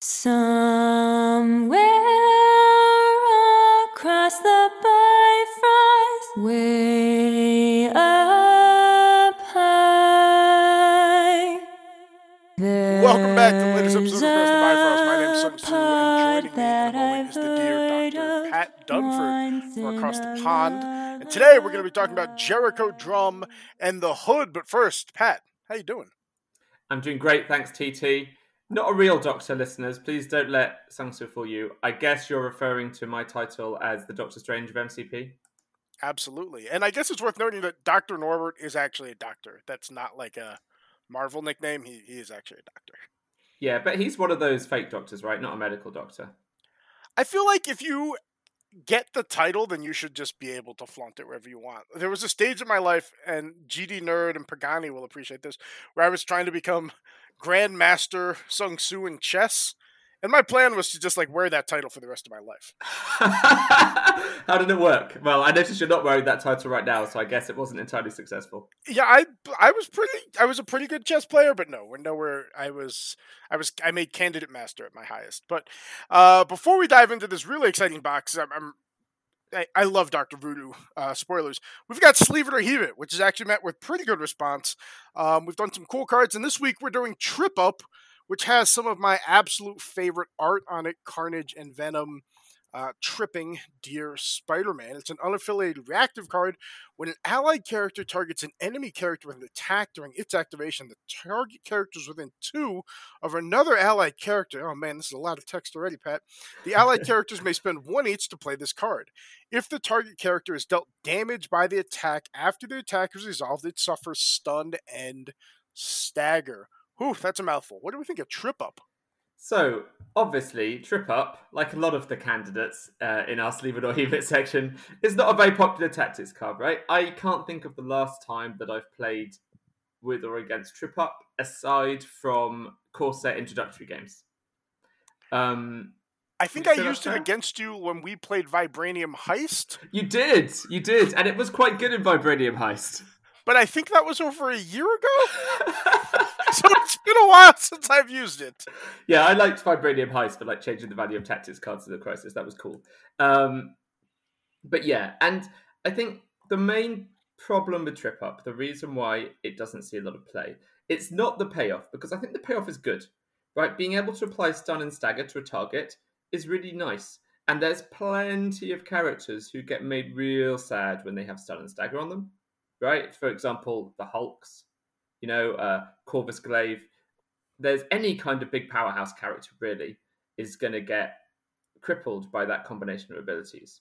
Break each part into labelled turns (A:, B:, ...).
A: Somewhere across the Bifrost, way up high.
B: Welcome back to the latest episode of Across the Bifrost. My name's Sung
A: There's
B: Soo, and joining me
A: pod
B: in the moment is the dear Dr. Pat Dunford from Across the Pond. And today we're going to be talking about Jericho Drumm and the Hood. But first, Pat, how you doing?
C: I'm doing great, thanks, TT. Not a real doctor, listeners. Please don't let Sangsu fool you. I guess you're referring to my title as the Doctor Strange of MCP.
B: Absolutely. And I guess it's worth noting that Dr. Norbert is actually a doctor. That's not like a Marvel nickname. He, he is actually a doctor.
C: Yeah, but he's one of those fake doctors, right? Not a medical doctor.
B: I feel like if you get the title, then you should just be able to flaunt it wherever you want. There was a stage in my life, and GD Nerd and Pagani will appreciate this, where I was trying to become Grandmaster Sung Soo in chess. And my plan was to just like wear that title for the rest of my life.
C: How did it work? Well, I noticed you're not wearing that title right now, so I guess it wasn't entirely successful.
B: Yeah, I I was pretty I was a pretty good chess player, but no, we're nowhere I was I was I made candidate master at my highest. But uh before we dive into this really exciting box, I'm, I'm I, love Doctor Voodoo. Uh, spoilers. We've got Sleeve It or Heave It, which is actually met with pretty good response. Um, we've done some cool cards, and this week we're doing Trip Up, which has some of my absolute favorite art on it: Carnage and Venom uh, tripping Dear Spider Man. It's an unaffiliated reactive card. When an allied character targets an enemy character with an attack during its activation, the target characters within two of another allied character. Oh man, this is a lot of text already, Pat. The allied characters may spend one each to play this card. If the target character is dealt damage by the attack after the attack is resolved, it suffers stun and stagger. Whew, that's a mouthful. What do we think of Trip Up?
C: So, obviously, Trip Up, like a lot of the candidates uh, in our Sleeve It or Heave It section, is not a very popular tactics card, right? I can't think of the last time that I've played with or against Trip Up, aside from set introductory games. Um,
B: I think I used it against you when we played Vibranium Heist,
C: you did, you did, and it was quite good in Vibranium Heist.
B: but I think that was over a year ago. so it's been a while since I've used it.
C: yeah, I liked Vibranium Heist for like changing the value of tactics cards in the crisis. That was cool. Um, but yeah, and I think the main problem with Trip Up, the reason why it doesn't see a lot of play, it's not the payoff because I think the payoff is good, right? Being able to apply stun and stagger to a target is really nice. And there's plenty of characters who get made real sad when they have stun and stagger on them, right? For example, the Hulks, you know, uh, Corvus Glaive. There's any kind of big powerhouse character really is going to get crippled by that combination of abilities.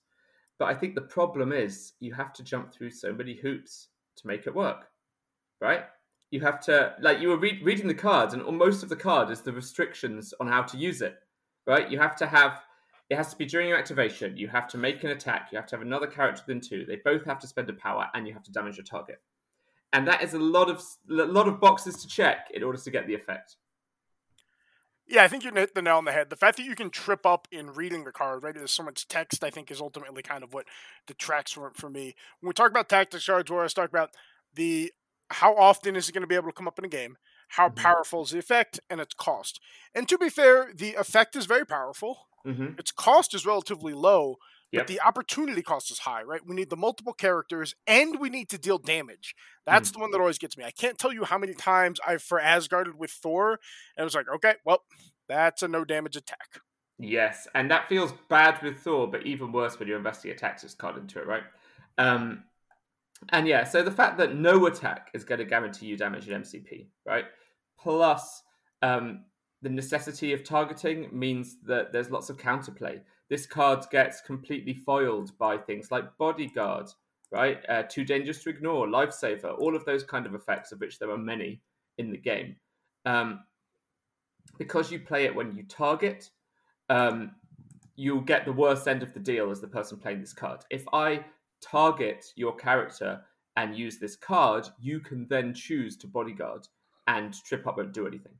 C: But I think the problem is you have to jump through so many hoops to make it work, right? You have to, like, you were read reading the card, and most of the card is the restrictions on how to use it, right? You have to have, it has to be during your activation. You have to make an attack. You have to have another character within two. They both have to spend a power, and you have to damage your target. And that is a lot of a lot of boxes to check in order to get the effect.
B: Yeah, I think you hit the nail on the head. The fact that you can trip up in reading the card, right? There's so much text, I think, is ultimately kind of what detracts from it for me. When we talk about tactics cards, where I talk about the how often is it going to be able to come up in a game, how
C: Mhm.
B: powerful is the effect, and its cost. And to be fair, the effect is very powerful.
C: Mm-hmm.
B: Its cost is relatively low,
C: Yep.
B: but the opportunity cost is high, right? We need the multiple characters and we need to deal damage. That's the one that always gets me. I can't tell you how many times I've for Asgarded with Thor, and it was like, okay, well, that's a no damage attack.
C: Yes, and that feels bad with Thor, but even worse when you're investing a tactics card into it, right? Um, and yeah, so the fact that no attack is going to guarantee you damage in MCP, right? Plus, um, the necessity of targeting means that there's lots of counterplay. This card gets completely foiled by things like Bodyguard, right? Uh, too dangerous to ignore, Lifesaver, all of those kind of effects, of which there are many in the game. Um, because you play it when you target, um, you'll get the worst end of the deal as the person playing this card. If I target your character and use this card, you can then choose to bodyguard, and Trip Up won't do anything.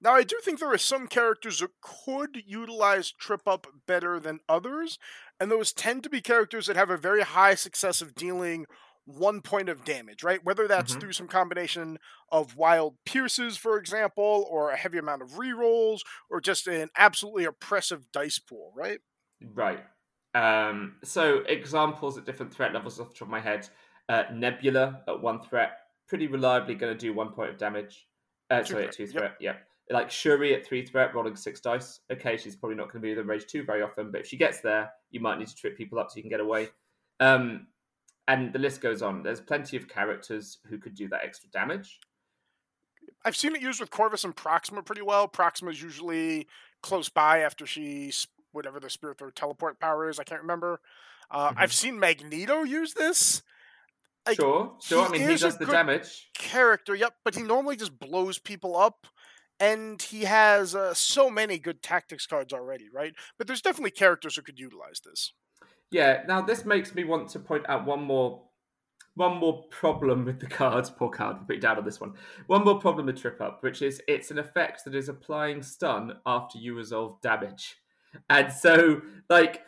B: Now, I do think there are some characters that could utilize Trip Up better than others, and those tend to be characters that have a very high success of dealing one point of damage, right? Whether that's
C: Mhm.
B: through some combination of wild pierces, for example, or a heavy amount of rerolls, or just an absolutely oppressive dice pool, right?
C: Right. Um, so examples at different threat levels off the top of my head. Uh, Nebula at one threat, pretty reliably going to do one point of damage. Uh,
B: Two
C: sorry, at
B: threat,
C: two
B: yep.
C: threat. Yep. Like Shuri at three threat, rolling six dice. Okay, she's probably not going to be the rage two very often, but if she gets there, you might need to trip people up so you can get away. Um, and the list goes on. There's plenty of characters who could do that extra damage.
B: I've seen it used with Corvus and Proxima pretty well. Proxima's usually close by after she whatever the spirit or teleport power is. I can't remember. Uh, I've seen Magneto use this Like,
C: sure, sure. I mean, he does the damage.
B: character. Yep, but he normally just blows people up, and he has uh, so many good tactics cards already, right? But there's definitely characters who could utilize this.
C: Yeah. Now this makes me want to point out one more, one more problem with the cards. Poor card, put down on this one. One more problem with Trip Up, which is it's an effect that is applying stun after you resolve damage, and so like.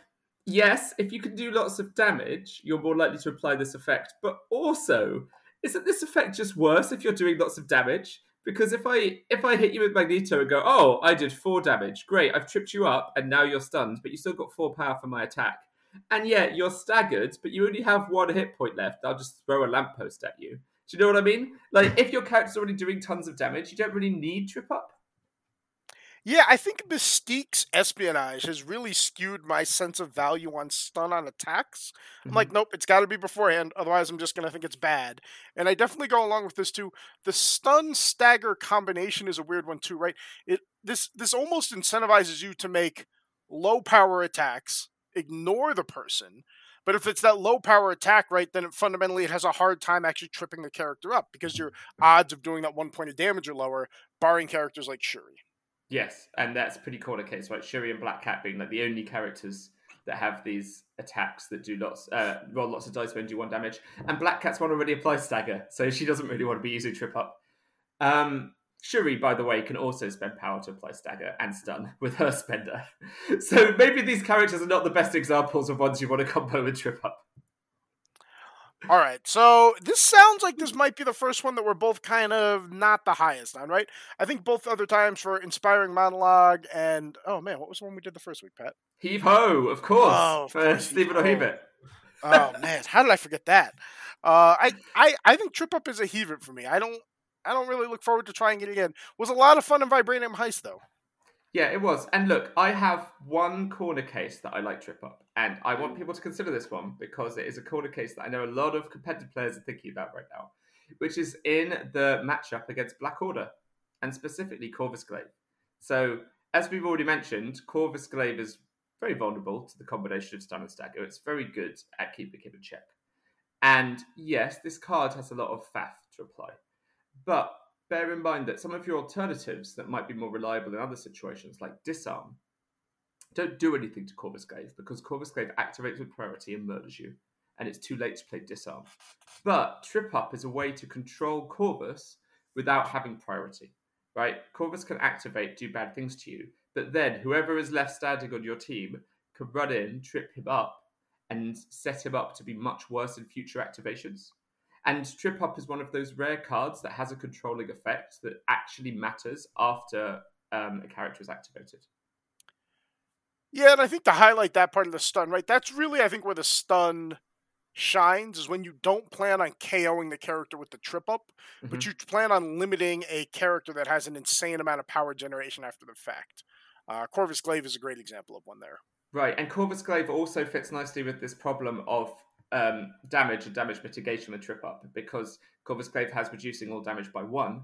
C: Yes, if you can do lots of damage, you're more likely to apply this effect. But also, isn't this effect just worse if you're doing lots of damage? Because if I if I hit you with Magneto and go, oh, I did four damage, great, I've tripped you up, and now you're stunned, but you still got four power for my attack. And yet you're staggered, but you only have one hit point left. I'll just throw a lamppost at you. Do you know what I mean? Like if your character's already doing tons of damage, you don't really need trip up.
B: Yeah, I think Mystique's espionage has really skewed my sense of value on stun on attacks. I'm like, mm-hmm. nope, it's got to be beforehand. Otherwise, I'm just going to think it's bad. And I definitely go along with this too. The stun stagger combination is a weird one too, right? It this this almost incentivizes you to make low power attacks, ignore the person. But if it's that low power attack, right, then it fundamentally it has a hard time actually tripping the character up because your mm-hmm. odds of doing that one point of damage are lower, barring characters like Shuri.
C: Yes, and that's a pretty corner case, right? Shuri and Black Cat being like the only characters that have these attacks that do lots, uh, roll lots of dice when do one damage. And Black Cat's one already applies stagger, so she doesn't really want to be using trip up. Um, Shuri, by the way, can also spend power to apply stagger and stun with her spender. So maybe these characters are not the best examples of ones you want to combo with trip up.
B: All right, so this sounds like this might be the first one that we're both kind of not the highest on, right? I think both other times for inspiring monologue and oh man, what was the one we did the first week, Pat?
C: Heave ho, of course,
B: Oh, of
C: for
B: course,
C: Stephen
B: Heave Ho.
C: O'Heave it.
B: Oh man, how did I forget that? Uh, I, I I think Trip Up is a heave it for me. I don't I don't really look forward to trying it again. Was a lot of fun in Vibranium Heist though.
C: Yeah, it was. And look, I have one corner case that I like trip up, and I want people to consider this one because it is a corner case that I know a lot of competitive players are thinking about right now, which is in the matchup against Black Order, and specifically Corvus Glaive. So, as we've already mentioned, Corvus Glaive is very vulnerable to the combination of stun and stagger. It's very good at keeping him in check. And yes, this card has a lot of faff to apply. But bear in mind that some of your alternatives that might be more reliable in other situations, like disarm, don't do anything to Corvus Glaive because Corvus Glaive activates with priority and murders you, and it's too late to play disarm. But trip up is a way to control Corvus without having priority, right? Corvus can activate, do bad things to you, but then whoever is left standing on your team can run in, trip him up, and set him up to be much worse in future activations. And Trip Up is one of those rare cards that has a controlling effect that actually matters after um, a character is activated.
B: Yeah, and I think to highlight that part of the stun, right? That's really I think where the stun shines is when you don't plan on KOing the character with the trip up, but you plan on limiting a character that has an insane amount of power generation after the fact. Uh, Corvus Glaive is a great example of one there.
C: Right, and Corvus Glaive also fits nicely with this problem of um, damage and damage mitigation with Trip Up because Corvus Glaive has reducing all damage by one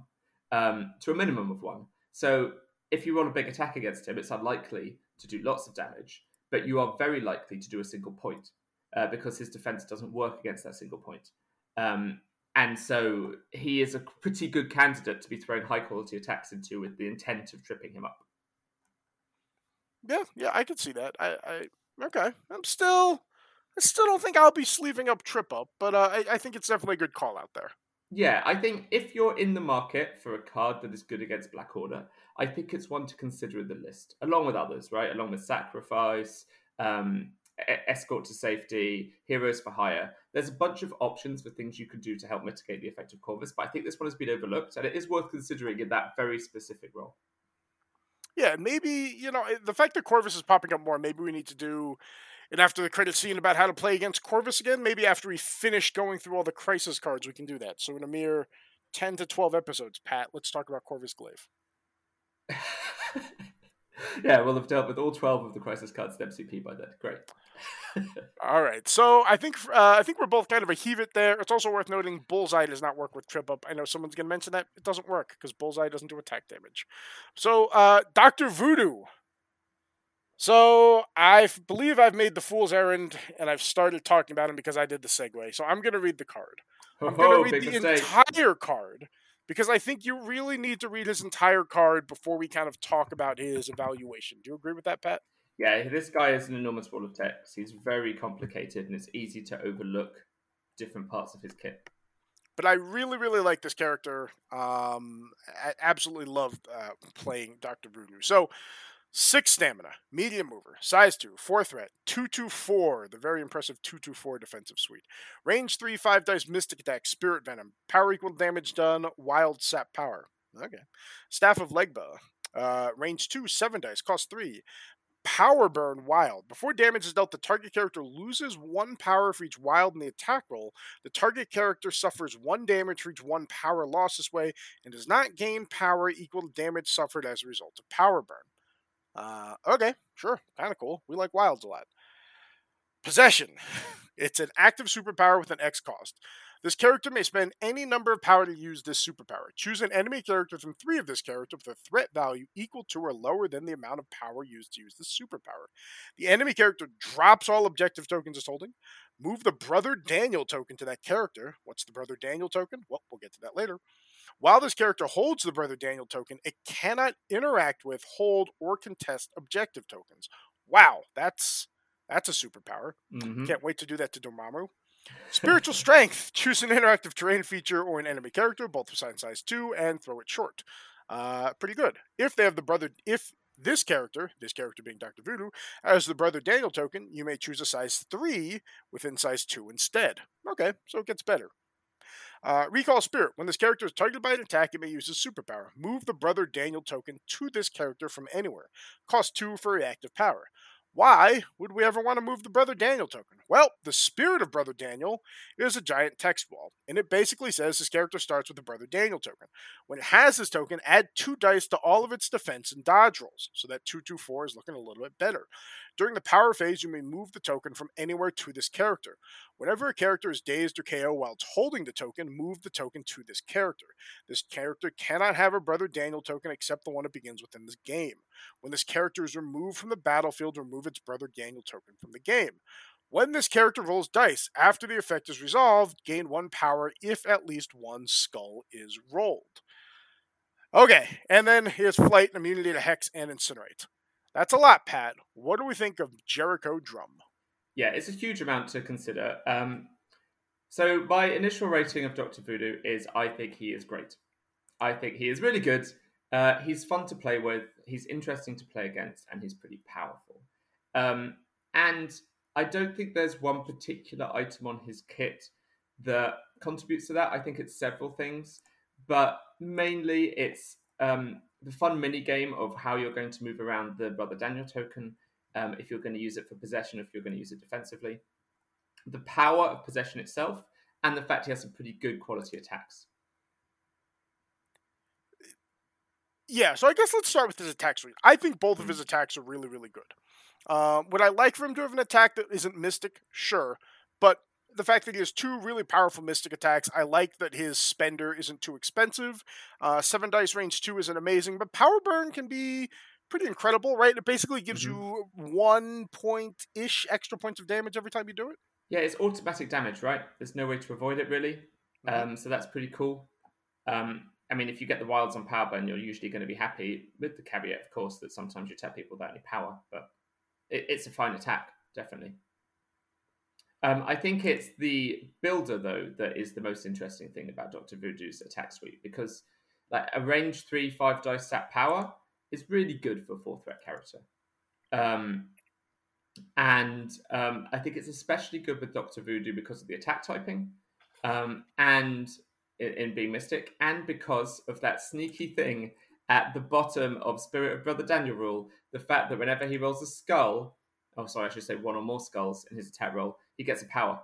C: um, to a minimum of one. So if you roll a big attack against him, it's unlikely to do lots of damage, but you are very likely to do a single point uh, because his defense doesn't work against that single point. Um, and so he is a pretty good candidate to be throwing high quality attacks into with the intent of tripping him up.
B: Yeah, yeah, I could see that. I, I okay. I'm still, I still don't think I'll be sleeving up trip up, but uh, I, I think it's definitely a good call out there.
C: Yeah, I think if you're in the market for a card that is good against Black Order, I think it's one to consider in the list, along with others, right? Along with Sacrifice, um, escort to safety, heroes for hire. There's a bunch of options for things you can do to help mitigate the effect of Corvus, but I think this one has been overlooked, and it is worth considering in that very specific role.
B: Yeah, maybe you know the fact that Corvus is popping up more. Maybe we need to do and after the credit scene about how to play against Corvus again. Maybe after we finish going through all the crisis cards, we can do that. So in a mere ten to twelve episodes, Pat, let's talk about Corvus Glaive.
C: yeah, we'll have dealt with all twelve of the crisis cards in MCP by then. Great.
B: all right, so I think uh, I think we're both kind of a heave it there. It's also worth noting Bullseye does not work with Trip Up. I know someone's going to mention that it doesn't work because Bullseye doesn't do attack damage. So uh, Doctor Voodoo so I believe I've made the fool's errand, and I've started talking about him because I did the segue. So I'm going to read the card. I'm going to read the mistake. entire card because I think you really need to read his entire card before we kind of talk about his evaluation. Do you agree with that, Pat?
C: Yeah, this guy is an enormous ball of text. He's very complicated, and it's easy to overlook different parts of his kit.
B: But I really, really like this character. Um, I absolutely loved uh, playing Doctor Voodoo. So Six stamina, medium mover, size two, four threat, two two four. The very impressive two two four defensive suite. Range three, five dice, mystic attack, spirit venom, power equal damage done, wild sap power. Okay. Staff of Legba, uh, range two, seven dice, cost three. Power burn wild. Before damage is dealt, the target character loses one power for each wild in the attack roll. The target character suffers one damage for each one power lost this way and does not gain power equal to damage suffered as a result of power burn. Uh, okay, sure, kind of cool. We like wilds a lot. Possession. It's an active superpower with an X cost. This character may spend any number of power to use this superpower. Choose an enemy character from three of this character with a threat value equal to or lower than the amount of power used to use the superpower. The enemy character drops all objective tokens it's holding. Move the Brother Daniel token to that character. What's the Brother Daniel token? Well, we'll get to that later. While this character holds the Brother Daniel token, it cannot interact with, hold, or contest objective tokens. Wow, that's that's a superpower. Mm-hmm. Can't wait to do that to Dormammu. Spiritual Strength. Choose an interactive terrain feature or an enemy character, both sign size 2, and throw it short. Uh, pretty good. If they have the brother, if this character, this character being Dr. Voodoo, has the Brother Daniel token, you may choose a size 3 within size 2 instead. Okay, so it gets better. Uh, recall Spirit. When this character is targeted by an attack, it may use his superpower. Move the Brother Daniel token to this character from anywhere. Cost 2 for reactive power. Why would we ever want to move the Brother Daniel token? Well, the spirit of Brother Daniel is a giant text wall, and it basically says this character starts with the Brother Daniel token. When it has this token, add two dice to all of its defense and dodge rolls, so that 224 is looking a little bit better. During the power phase, you may move the token from anywhere to this character. Whenever a character is dazed or KO while it's holding the token, move the token to this character. This character cannot have a Brother Daniel token except the one it begins with in this game. When this character is removed from the battlefield, remove its Brother Daniel token from the game. When this character rolls dice after the effect is resolved, gain one power if at least one skull is rolled. Okay, and then here's flight, and immunity to hex, and incinerate. That's a lot, Pat. What do we think of Jericho Drumm?
C: Yeah, it's a huge amount to consider. Um, so my initial rating of Doctor Voodoo is I think he is great. I think he is really good. Uh, he's fun to play with. He's interesting to play against, and he's pretty powerful. Um, and I don't think there's one particular item on his kit that contributes to that. I think it's several things, but mainly it's um, the fun mini game of how you're going to move around the Brother Daniel token, um, if you're going to use it for possession, if you're going to use it defensively, the power of possession itself, and the fact he has some pretty good quality attacks.
B: Yeah, so I guess let's start with his attacks. I think both of his mm. attacks are really, really good. Um, would I like for him to have an attack that isn't mystic? Sure. But the fact that he has two really powerful mystic attacks. I like that his spender isn't too expensive. Uh, seven dice range two isn't amazing, but power burn can be pretty incredible, right? It basically gives mm-hmm. you one point ish extra points of damage every time you do it.
C: Yeah, it's automatic damage, right? There's no way to avoid it really. Mm-hmm. Um, so that's pretty cool. Um, I mean, if you get the wilds on power burn, you're usually going to be happy with the caveat, of course, that sometimes you tap people without any power, but it, it's a fine attack, definitely. Um, I think it's the builder though that is the most interesting thing about Doctor Voodoo's attack suite because like a range three five dice stat power is really good for a four threat character. Um, and um, I think it's especially good with Doctor Voodoo because of the attack typing, um, and in, in being Mystic, and because of that sneaky thing at the bottom of Spirit of Brother Daniel rule, the fact that whenever he rolls a skull, oh sorry, I should say one or more skulls in his attack roll, he gets a power,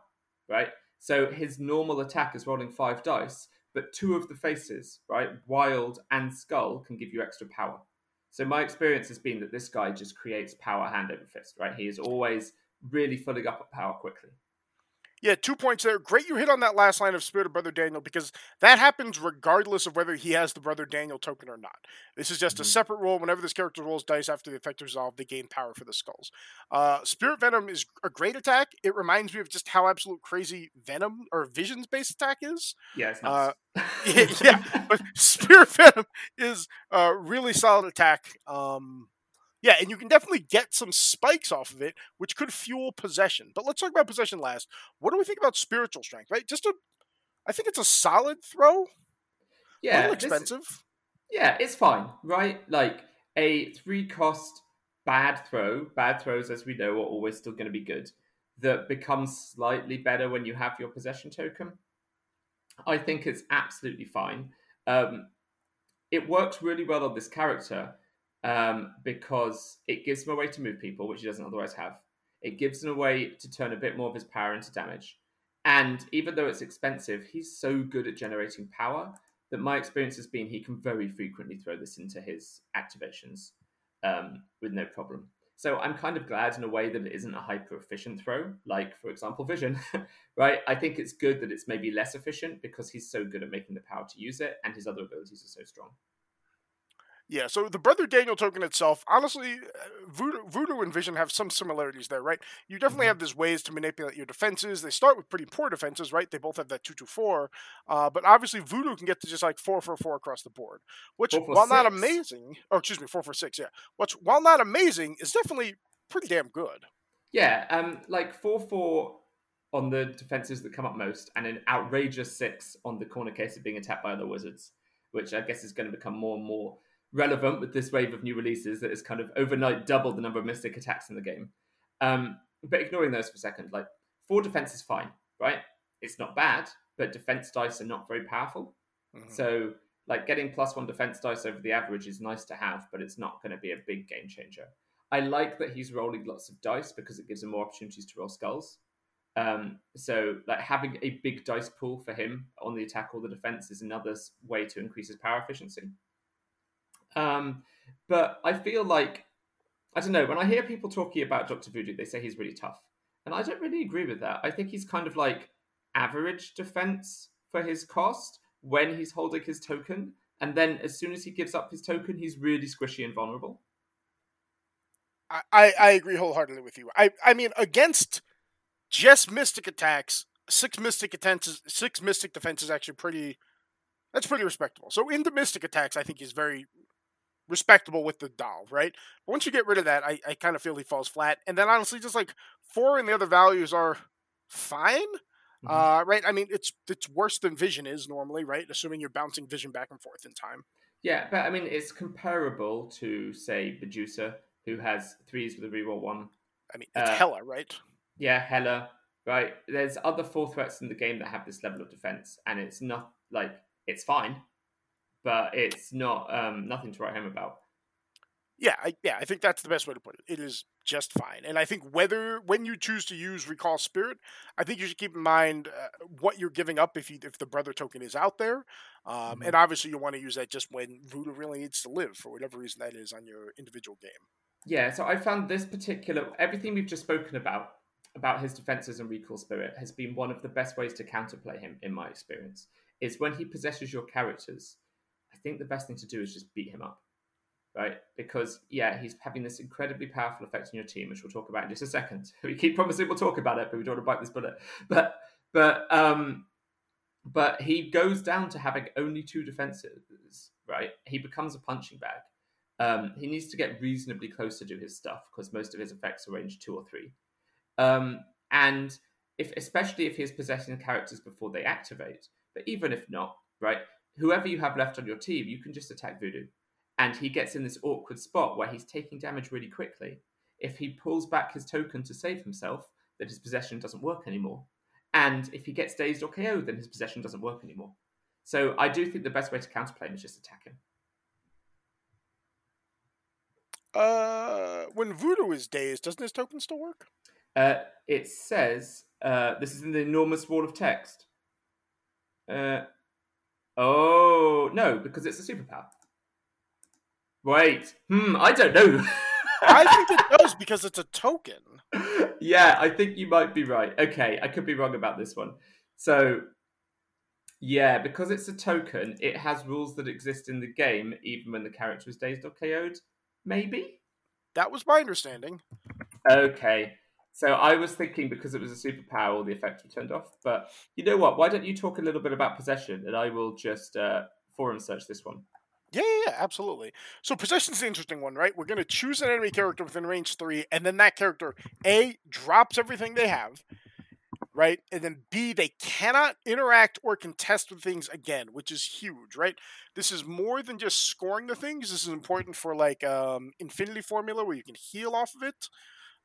C: right? So his normal attack is rolling five dice, but two of the faces, right, wild and skull, can give you extra power. So my experience has been that this guy just creates power hand over fist, right? He is always really filling up at power quickly.
B: Yeah, two points there. Great you hit on that last line of Spirit of Brother Daniel because that happens regardless of whether he has the Brother Daniel token or not. This is just mm-hmm. a separate roll. Whenever this character rolls dice after the effect is resolved, they gain power for the skulls. Uh, Spirit Venom is a great attack. It reminds me of just how absolute crazy Venom or Visions based attack is.
C: Yeah, uh,
B: yeah, yeah, but Spirit Venom is a really solid attack. Um, yeah, and you can definitely get some spikes off of it, which could fuel possession. But let's talk about possession last. What do we think about spiritual strength? Right, just a, I think it's a solid throw.
C: Yeah,
B: expensive.
C: This, yeah, it's fine, right? Like a three cost bad throw. Bad throws, as we know, are always still going to be good. That becomes slightly better when you have your possession token. I think it's absolutely fine. Um, it works really well on this character um, because it gives him a way to move people, which he doesn't otherwise have. It gives him a way to turn a bit more of his power into damage. And even though it's expensive, he's so good at generating power that my experience has been he can very frequently throw this into his activations um, with no problem. So I'm kind of glad in a way that it isn't a hyper efficient throw, like for example Vision, right? I think it's good that it's maybe less efficient because he's so good at making the power to use it, and his other abilities are so strong.
B: Yeah, so the Brother Daniel token itself, honestly, uh, Voodoo, Voodoo and Vision have some similarities there, right? You definitely mm-hmm. have these ways to manipulate your defenses. They start with pretty poor defenses, right? They both have that 2 2 4. Uh, but obviously, Voodoo can get to just like 4 4 4 across the board, which, while six. not amazing, oh, excuse me, 4 4 6, yeah. Which, while not amazing, is definitely pretty damn good.
C: Yeah, um, like 4 4 on the defenses that come up most, and an outrageous 6 on the corner case of being attacked by other wizards, which I guess is going to become more and more relevant with this wave of new releases that has kind of overnight doubled the number of mystic attacks in the game. Um, but ignoring those for a second, like four defense is fine, right? It's not bad, but defense dice are not very powerful. Mm-hmm. So, like getting plus one defense dice over the average is nice to have, but it's not going to be a big game changer. I like that he's rolling lots of dice because it gives him more opportunities to roll skulls. Um, so, like having a big dice pool for him on the attack or the defense is another way to increase his power efficiency. Um, but I feel like I don't know when I hear people talking about Doctor Voodoo, they say he's really tough, and I don't really agree with that. I think he's kind of like average defense for his cost when he's holding his token, and then as soon as he gives up his token, he's really squishy and vulnerable.
B: I, I agree wholeheartedly with you. I, I mean, against just mystic attacks, six mystic defenses, six mystic defense is actually pretty. That's pretty respectable. So into mystic attacks, I think he's very respectable with the doll, right? But once you get rid of that, I, I kind of feel he falls flat. And then honestly, just like four and the other values are fine. Mm-hmm. Uh, right? I mean, it's it's worse than Vision is normally, right? Assuming you're bouncing Vision back and forth in time.
C: Yeah, but I mean, it's comparable to say Medusa, who has threes with a reroll one.
B: I mean, it's uh, Hela, right?
C: Yeah, Hela, right? There's other four threats in the game that have this level of defense, and it's not like it's fine but it's not um, nothing to write home about.
B: Yeah, I, yeah, I think that's the best way to put it. It is just fine, and I think whether when you choose to use Recall Spirit, I think you should keep in mind uh, what you're giving up if you if the brother token is out there, um, mm-hmm. and obviously you want to use that just when Voodoo really needs to live for whatever reason that is on your individual game.
C: Yeah, so I found this particular everything we've just spoken about about his defenses and recall spirit has been one of the best ways to counterplay him in my experience. Is when he possesses your characters think the best thing to do is just beat him up, right? Because yeah, he's having this incredibly powerful effect on your team, which we'll talk about in just a second. We keep promising we'll talk about it, but we don't want to bite this bullet. But but um, but he goes down to having only two defenses, right? He becomes a punching bag. Um, he needs to get reasonably close to do his stuff because most of his effects are range two or three. Um, and if especially if he's possessing characters before they activate, but even if not, right? Whoever you have left on your team, you can just attack Voodoo. And he gets in this awkward spot where he's taking damage really quickly. if he pulls back his token to save himself, then his possession doesn't work anymore. And if he gets dazed or KO'd, then his possession doesn't work anymore. So I do think the best way to counterplay him is just attack him.
B: Uh, when Voodoo is dazed, doesn't his token still work?
C: Uh, it says uh, this is in the enormous wall of text. Uh, oh no, because it's a superpower. Wait, hmm, I don't know.
B: I think it does because it's a token.
C: yeah, I think you might be right. Okay, I could be wrong about this one. So, yeah, because it's a token, it has rules that exist in the game even when the character is dazed or KO'd. Maybe.
B: That was my understanding.
C: Okay. So I was thinking because it was a superpower, all the effects were turned off. But you know what? Why don't you talk a little bit about possession, and I will just uh, forum search this one.
B: Yeah, yeah, yeah, absolutely. So possession's the interesting one, right? We're going to choose an enemy character within range three, and then that character a drops everything they have, right? And then b they cannot interact or contest with things again, which is huge, right? This is more than just scoring the things. This is important for like um, Infinity Formula, where you can heal off of it.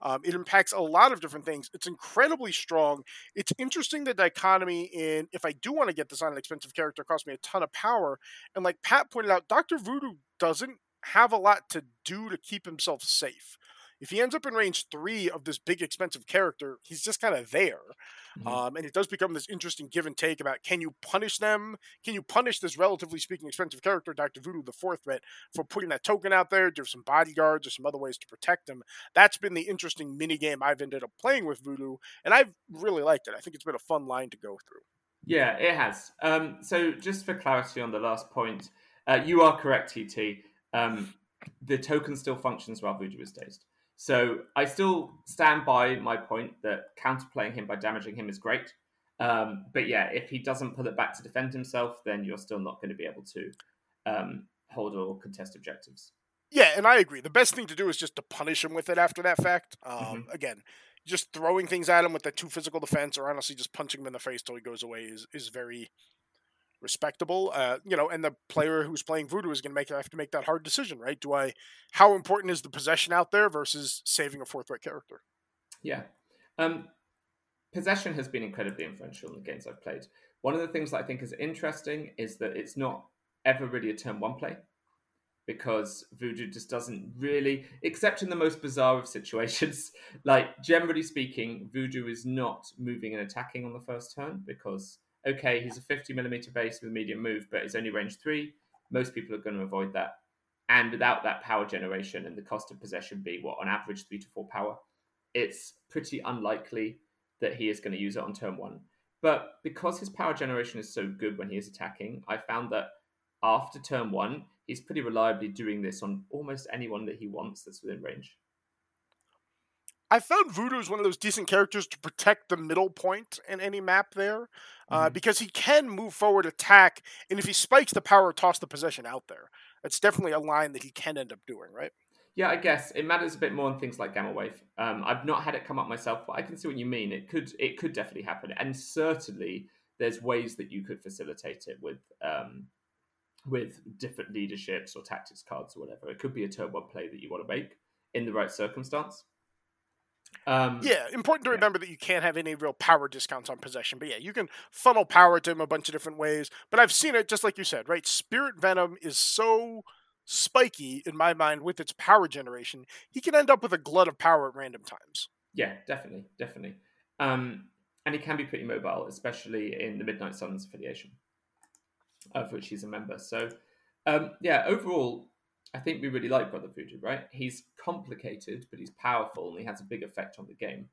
B: Um, it impacts a lot of different things. It's incredibly strong. It's interesting the dichotomy in if I do want to get this on an expensive character, it costs me a ton of power. And like Pat pointed out, Doctor Voodoo doesn't have a lot to do to keep himself safe if he ends up in range three of this big expensive character, he's just kind of there. Mm-hmm. Um, and it does become this interesting give and take about can you punish them? Can you punish this relatively speaking expensive character, Dr. Voodoo, the fourth vet, for putting that token out there? There's some bodyguards or some other ways to protect him. That's been the interesting mini game I've ended up playing with Voodoo, and I've really liked it. I think it's been a fun line to go through.
C: Yeah, it has. Um, so just for clarity on the last point, uh, you are correct, TT. Um, the token still functions while Voodoo is dazed. So I still stand by my point that counterplaying him by damaging him is great. Um, but yeah, if he doesn't pull it back to defend himself, then you're still not going to be able to um, hold or contest objectives.
B: Yeah, and I agree. The best thing to do is just to punish him with it after that fact. Um, mm-hmm. Again, just throwing things at him with the two physical defense, or honestly just punching him in the face till he goes away, is is very respectable. Uh, you know, and the player who's playing voodoo is going to make have to make that hard decision, right? Do I? How important is the possession out there versus saving a fourth rate character?
C: Yeah, um, possession has been incredibly influential in the games I've played. One of the things that I think is interesting is that it's not ever really a turn one play because voodoo just doesn't really except in the most bizarre of situations like generally speaking voodoo is not moving and attacking on the first turn because okay, he's a 50 millimeter base with a medium move, but it's only range three. Most people are going to avoid that. And without that power generation and the cost of possession being what on average three to four power, it's pretty unlikely that he is going to use it on turn one. But because his power generation is so good when he is attacking, I found that after turn one, he's pretty reliably doing this on almost anyone that he wants that's within range.
B: I found Voodoo is one of those decent characters to protect the middle point in any map there, uh, mm-hmm. because he can move forward, attack, and if he spikes the power, toss the possession out there. That's definitely a line that he can end up doing, right?
C: Yeah, I guess it matters a bit more on things like gamma wave. Um, I've not had it come up myself, but I can see what you mean. It could it could definitely happen, and certainly there's ways that you could facilitate it with um, with different leaderships or tactics cards or whatever. It could be a turn one play that you want to make in the right circumstance.
B: Um, yeah, important to remember yeah. that you can't have any real power discounts on possession. But yeah, you can funnel power to him a bunch of different ways. But I've seen it just like you said, right? Spirit Venom is so spiky in my mind with its power generation. He can end up with a glut of power at random times.
C: Yeah, definitely, definitely. Um, and he can be pretty mobile, especially in the Midnight Suns affiliation, of which he's a member. So, um, yeah, overall, I think we really like Brother Voodoo, right? He's complicated, but he's powerful and he has a big effect on the game.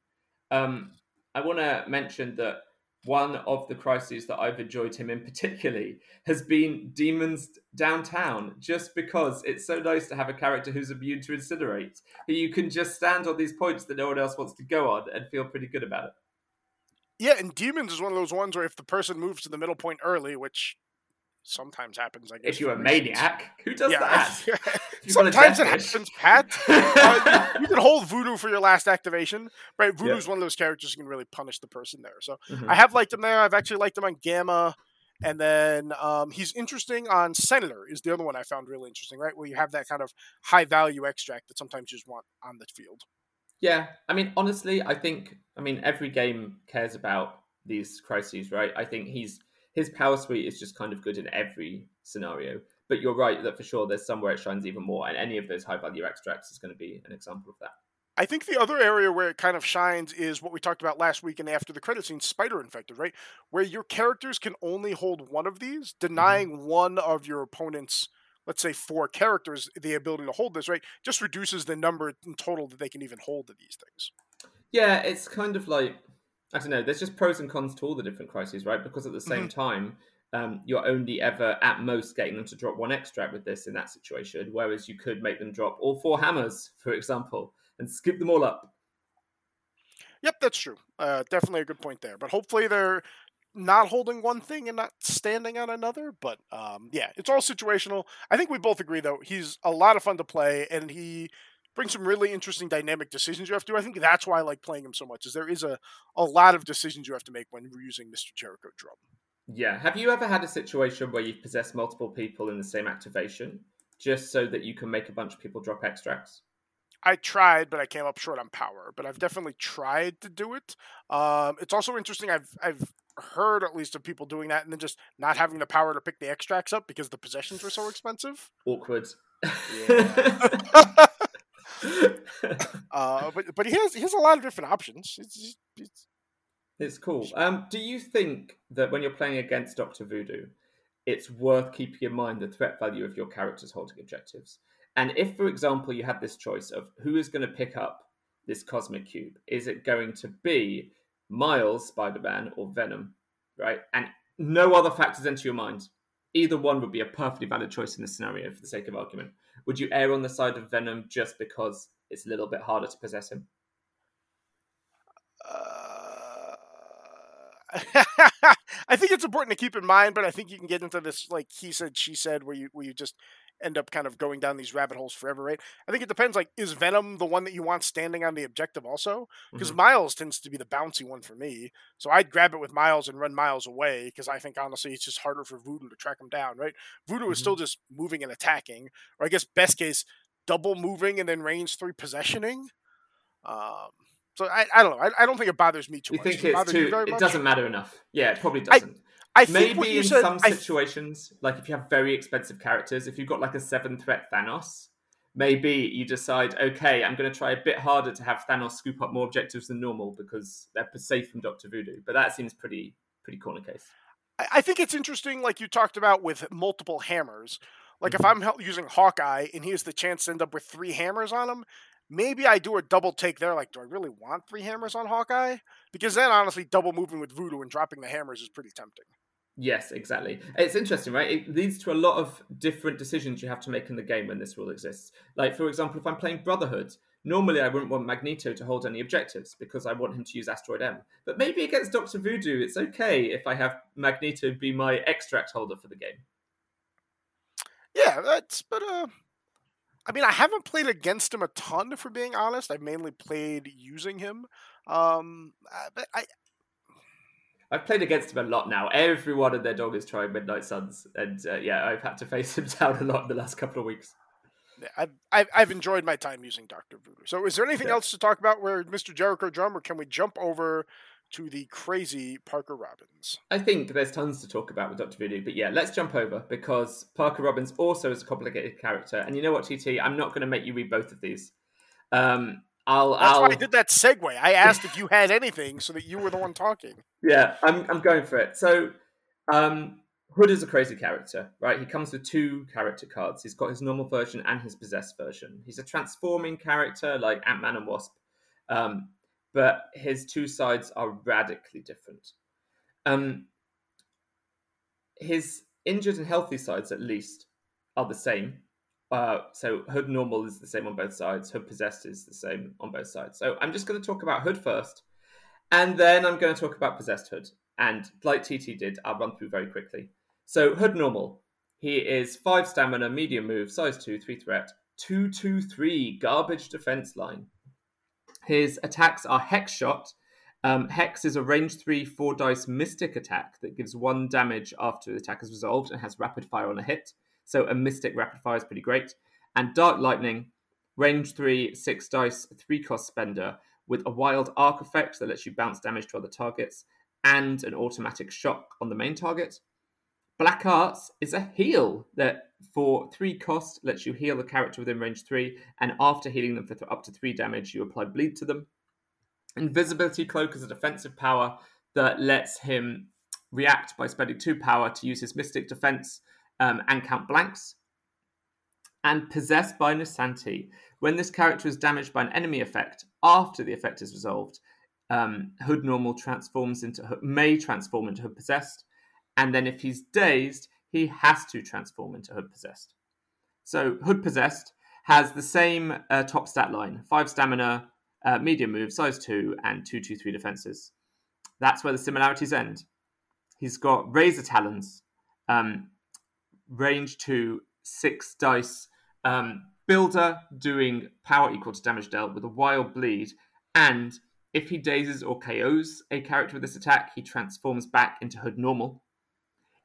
C: Um, I want to mention that one of the crises that I've enjoyed him in particularly has been Demons Downtown, just because it's so nice to have a character who's immune to incinerate, who you can just stand on these points that no one else wants to go on and feel pretty good about it.
B: Yeah, and Demons is one of those ones where if the person moves to the middle point early, which sometimes happens. I guess
C: if you're a maniac, who does yeah, that?
B: sometimes it happens, Pat. uh, you, can hold Voodoo for your last activation, right? Voodoo's yeah. one of those characters who can really punish the person there. So mm-hmm. I have liked him there. I've actually liked him on Gamma. And then um, he's interesting on Senator is the other one I found really interesting, right? Where you have that kind of high value extract that sometimes you just want on the field.
C: Yeah, I mean, honestly, I think, I mean, every game cares about these crises, right? I think he's his power suite is just kind of good in every scenario. But you're right that for sure there's somewhere it shines even more, and any of those high value extracts is going to be an example of that.
B: I think the other area where it kind of shines is what we talked about last week and after the credit scene, Spider Infected, right? Where your characters can only hold one of these, denying mm-hmm. one of your opponent's, let's say, four characters the ability to hold this, right? Just reduces the number in total that they can even hold of these things.
C: Yeah, it's kind of like I don't know. There's just pros and cons to all the different crises, right? Because at the same mm-hmm. time, um, you're only ever at most getting them to drop one extract with this in that situation, whereas you could make them drop all four hammers, for example, and skip them all up.
B: Yep, that's true. Uh, definitely a good point there. But hopefully they're not holding one thing and not standing on another. But um, yeah, it's all situational. I think we both agree though he's a lot of fun to play, and he brings some really interesting dynamic decisions you have to do. I think that's why I like playing him so much. Is there is a a lot of decisions you have to make when you're using Mr. Jericho Drumm.
C: Yeah. Have you ever had a situation where you've possessed multiple people in the same activation just so that you can make a bunch of people drop extracts?
B: I tried, but I came up short on power. But I've definitely tried to do it. Um, it's also interesting. I've I've heard at least of people doing that and then just not having the power to pick the extracts up because the possessions were so expensive.
C: Awkward.
B: Yeah. uh, but but he has he has a lot of different options. It's, it's,
C: it's cool. Um, do you think that when you're playing against Doctor Voodoo, it's worth keeping in mind the threat value of your characters holding objectives? And if, for example, you had this choice of who is going to pick up this cosmic cube, is it going to be Miles, Spider Man, or Venom? Right? And no other factors enter your mind. Either one would be a perfectly valid choice in this scenario for the sake of argument. Would you err on the side of Venom just because it's a little bit harder to possess him?
B: Uh, I think it's important to keep in mind, but I think you can get into this like he said, she said, where you where you just end up kind of going down these rabbit holes forever, right? I think it depends. Like, is Venom the one that you want standing on the objective also? Because mm-hmm. Miles tends to be the bouncy one for me. So I'd grab it with Miles and run Miles away because I think honestly it's just harder for Voodoo to track him down, right? Voodoo mm-hmm. is still just moving and attacking, or I guess best case double moving and then range three possessioning. Um, so I, I don't know. I, I don't think it bothers me too
C: you
B: much.
C: Think it's too, it much? doesn't matter enough. Yeah, it probably doesn't. I maybe in said, some situations, I... like if you have very expensive characters, if you've got like a seven threat Thanos, maybe you decide, okay, I'm going to try a bit harder to have Thanos scoop up more objectives than normal because they're safe from Doctor Voodoo. But that seems pretty pretty corner case.
B: I think it's interesting, like you talked about with multiple hammers. Like if mm-hmm. I'm using Hawkeye and he has the chance to end up with three hammers on him, maybe I do a double take there. Like, do I really want three hammers on Hawkeye? Because then, honestly, double moving with Voodoo and dropping the hammers is pretty tempting.
C: Yes, exactly. It's interesting, right? It leads to a lot of different decisions you have to make in the game when this rule exists. Like, for example, if I'm playing Brotherhood, normally I wouldn't want Magneto to hold any objectives because I want him to use Asteroid M. But maybe against Doctor Voodoo, it's okay if I have Magneto be my extract holder for the game.
B: Yeah, that's but uh I mean, I haven't played against him a ton, for being honest. I've mainly played using him. Um, but I,
C: I've played against him a lot now. Everyone and their dog is trying Midnight Suns, and uh, yeah, I've had to face him down a lot in the last couple of weeks.
B: I've, I've, I've enjoyed my time using Doctor Voodoo. So, is there anything yeah. else to talk about where Mr. Jericho Drumm, or can we jump over to the crazy Parker Robbins?
C: I think there's tons to talk about with Doctor Voodoo, but yeah, let's jump over because Parker Robbins also is a complicated character, and you know what, TT, I'm not going to make you read both of these. Um, I'll.
B: That's
C: I'll...
B: why I did that segue. I asked if you had anything, so that you were the one talking.
C: Yeah, I'm. I'm going for it. So, um, Hood is a crazy character, right? He comes with two character cards. He's got his normal version and his possessed version. He's a transforming character like Ant Man and Wasp, um, but his two sides are radically different. Um, his injured and healthy sides, at least, are the same. Uh, so Hood normal is the same on both sides. Hood possessed is the same on both sides. So I'm just going to talk about Hood first, and then I'm going to talk about possessed Hood. And like TT did, I'll run through very quickly. So Hood normal, he is five stamina, medium move, size two, three threat, two two three garbage defense line. His attacks are Hex Shot. Um, Hex is a range three, four dice mystic attack that gives one damage after the attack is resolved and has rapid fire on a hit. So a mystic rapid fire is pretty great. And Dark Lightning, range three, six dice, three cost spender with a wild arc effect that lets you bounce damage to other targets and an automatic shock on the main target. Black Arts is a heal that for three cost lets you heal a character within range three, and after healing them for th- up to three damage, you apply bleed to them. Invisibility Cloak is a defensive power that lets him react by spending two power to use his Mystic Defense um, and count blanks. And Possessed by Nisanti. When this character is damaged by an enemy effect after the effect is resolved, um, Hood Normal transforms into Hood may transform into Hood Possessed, and then if he's dazed, he has to transform into Hood Possessed. So Hood Possessed has the same uh, top stat line: five stamina, uh, medium move, size two, and two two three defenses. That's where the similarities end. He's got razor talons, um, range two, six dice, um, builder doing power equal to damage dealt with a wild bleed, and if he dazes or KOs a character with this attack, he transforms back into Hood normal.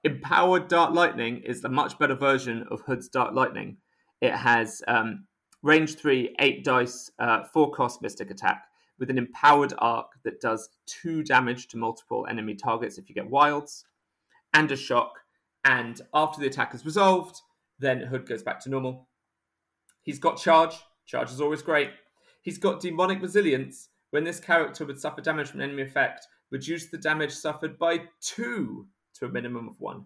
C: Empowered Dark Lightning is the much better version of Hood's Dark Lightning. It has um, range three, eight dice, uh, four cost mystic attack with an empowered arc that does two damage to multiple enemy targets if you get wilds, and a shock. And after the attack is resolved, then Hood goes back to normal. He's got charge. Charge is always great. He's got demonic resilience. When this character would suffer damage from enemy effect, reduce the damage suffered by two to a minimum of one.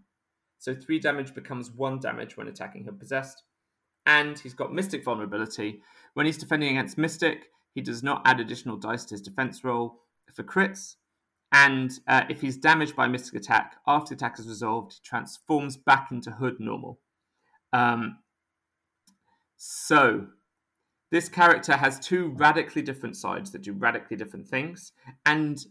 C: So three damage becomes one damage when attacking him possessed. And he's got Mystic vulnerability. When he's defending against Mystic, he does not add additional dice to his defense roll for crits. And uh, if he's damaged by Mystic attack, after the attack is resolved, he transforms back into Hood normal. Um, so this character has two radically different sides that do radically different things and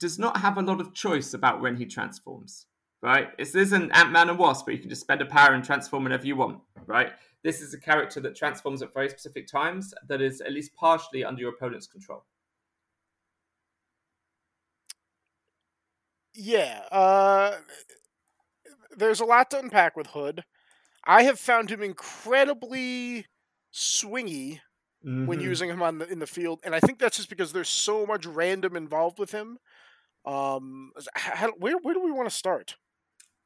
C: does not have a lot of choice about when he transforms right? This isn't Ant Man and Wasp, where you can just spend a power and transform whenever you want, right? This is a character that transforms at very specific times that is at least partially under your opponent's control.
B: Yeah, uh, there's a lot to unpack with Hood. I have found him incredibly swingy mm-hmm. when using him on the, in the field, and I think that's just because there's so much random involved with him. Um, how, where where do we want to start?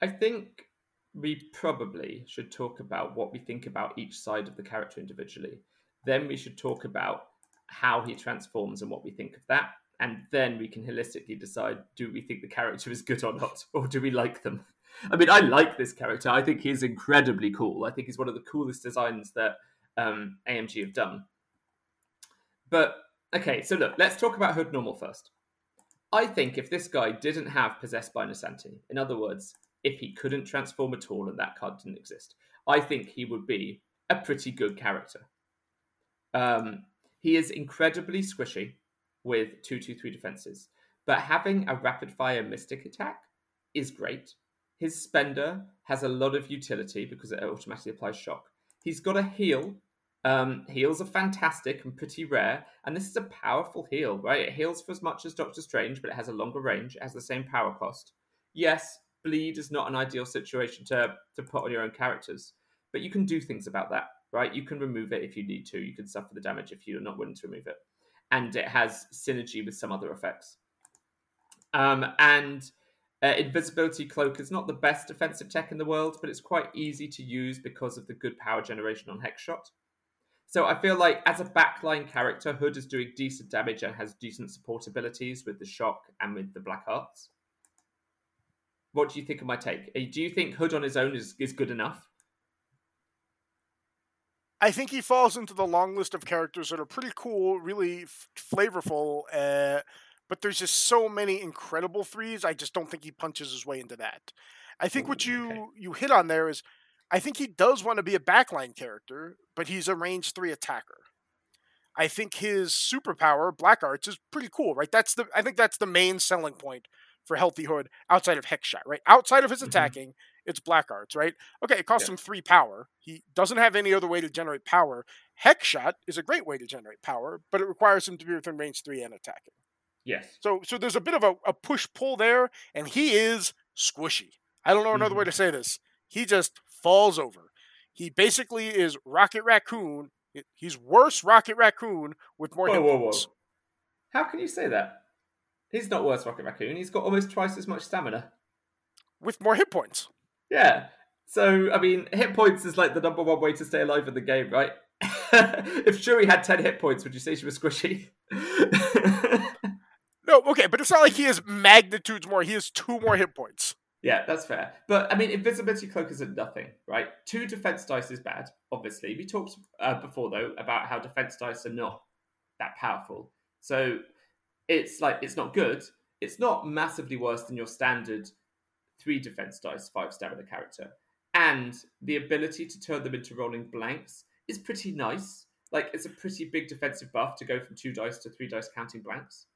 C: I think we probably should talk about what we think about each side of the character individually. Then we should talk about how he transforms and what we think of that. And then we can holistically decide do we think the character is good or not, or do we like them? I mean, I like this character. I think he's incredibly cool. I think he's one of the coolest designs that um, AMG have done. But okay, so look, let's talk about Hood Normal first. I think if this guy didn't have Possessed by Nisanti, in other words, if he couldn't transform at all and that card didn't exist. I think he would be a pretty good character. Um, he is incredibly squishy with 2 2 3 defenses, but having a rapid fire mystic attack is great. His spender has a lot of utility because it automatically applies shock. He's got a heal. Um, heals are fantastic and pretty rare, and this is a powerful heal, right? It heals for as much as Doctor Strange, but it has a longer range, it has the same power cost. Yes, bleed is not an ideal situation to to put on your own characters, but you can do things about that, right? You can remove it if you need to. You can suffer the damage if you're not willing to remove it, and it has synergy with some other effects. Um, and uh, invisibility cloak is not the best defensive tech in the world, but it's quite easy to use because of the good power generation on Hexshot. So I feel like as a backline character, Hood is doing decent damage and has decent support abilities with the shock and with the black arts. What do you think of my take? Uh, do you think Hood on his own is, is good enough?
B: I think he falls into the long list of characters that are pretty cool, really f- flavorful, uh, but there's just so many incredible threes. I just don't think he punches his way into that. I think Ooh, what you okay. you hit on there is, I think he does want to be a backline character, but he's a range three attacker. I think his superpower, Black Arts, is pretty cool, right? That's the I think that's the main selling point for Healthy Hood outside of Hexshot, right? Outside of his mm-hmm. attacking, mm-hmm. It's Black Arts, right? Okay, it costs yeah. him three power. He doesn't have any other way to generate power. Hexshot is a great way to generate power, but it requires him to be within range three and attacking.
C: Yes.
B: So so there's a bit of a, a push pull there, and he is squishy. I don't know another mm-hmm. way to say this. He just falls over. He basically is Rocket Raccoon He's worse Rocket Raccoon with more
C: Whoa,
B: hit
C: whoa, whoa.
B: points.
C: How can you say that? He's not worse Rocket Raccoon. He's got almost twice as much stamina.
B: With more hit points.
C: Yeah. So, I mean, hit points is like the number one way to stay alive in the game, right? if Shuri had 10 hit points, would you say she was squishy?
B: No, okay, but it's not like he has magnitudes more. He has two more hit points.
C: yeah, that's fair. But, I mean, invisibility cloak isn't nothing, right? Two defense dice is bad, obviously. We talked uh, before, though, about how defense dice are not that powerful. So, it's like, it's not good. It's not massively worse than your standard three defense dice, five stamina character. And the ability to turn them into rolling blanks is pretty nice. Like it's a pretty big defensive buff to go from two dice to three dice counting blanks.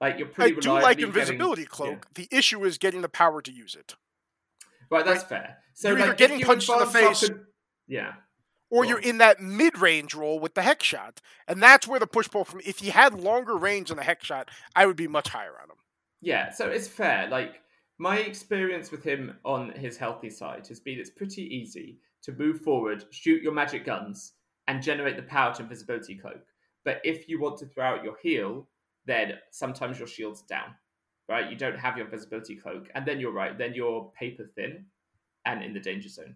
C: Like you're pretty I
B: do like invisibility
C: getting,
B: cloak. The issue is getting the power to use it.
C: Right, that's fair. So
B: You're
C: like,
B: either getting
C: you
B: punched in the face-
C: and- yeah,
B: Or you're in that mid range roll with the hex shot. And that's where the push pull from if he had longer range than the hex shot, I would be much higher on him.
C: yeah. So it's fair. Like my experience with him on his healthy side has been it's pretty easy to move forward, shoot your magic guns, and generate the power to invisibility cloak. But if you want to throw out your heal, then sometimes your shield's down, right? You don't have your invisibility cloak, and then you're right. Then you're paper thin and in the danger zone.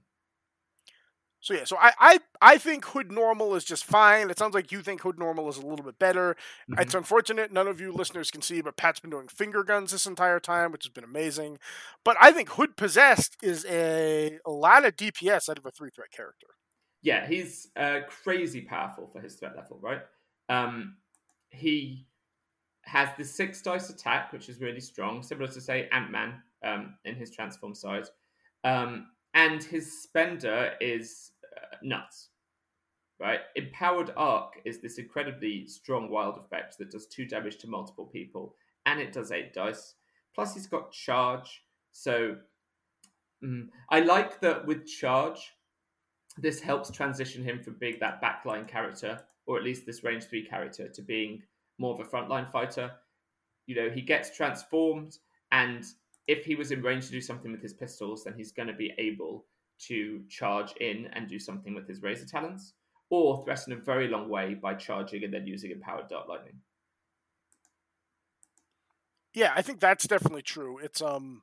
B: So yeah, so I, I I think hood normal is just fine. It sounds like you think hood normal is a little bit better.
C: Mhm.
B: It's unfortunate none of you listeners can see, but Pat's been doing finger guns this entire time, which has been amazing. But I think hood possessed is a, a lot of DPS out of a three threat character.
C: yeah, he's uh, crazy powerful for his threat level, right? Um, he has the six dice attack, which is really strong, similar to say Ant Man um, in his transform side, um, and his spender is nuts, right? Empowered Arc is this incredibly strong wild effect that does two damage to multiple people, and it does eight dice. Plus, he's got charge, so mm, I like that with charge this helps transition him from being that backline character, or at least this range three character, to being more of a frontline fighter. You know, he gets transformed, and if he was in range to do something with his pistols, then he's going to be able to charge in and do something with his razor talons, or threaten a very long way by charging and then using empowered dark lightning.
B: Yeah, I think that's definitely true. It's um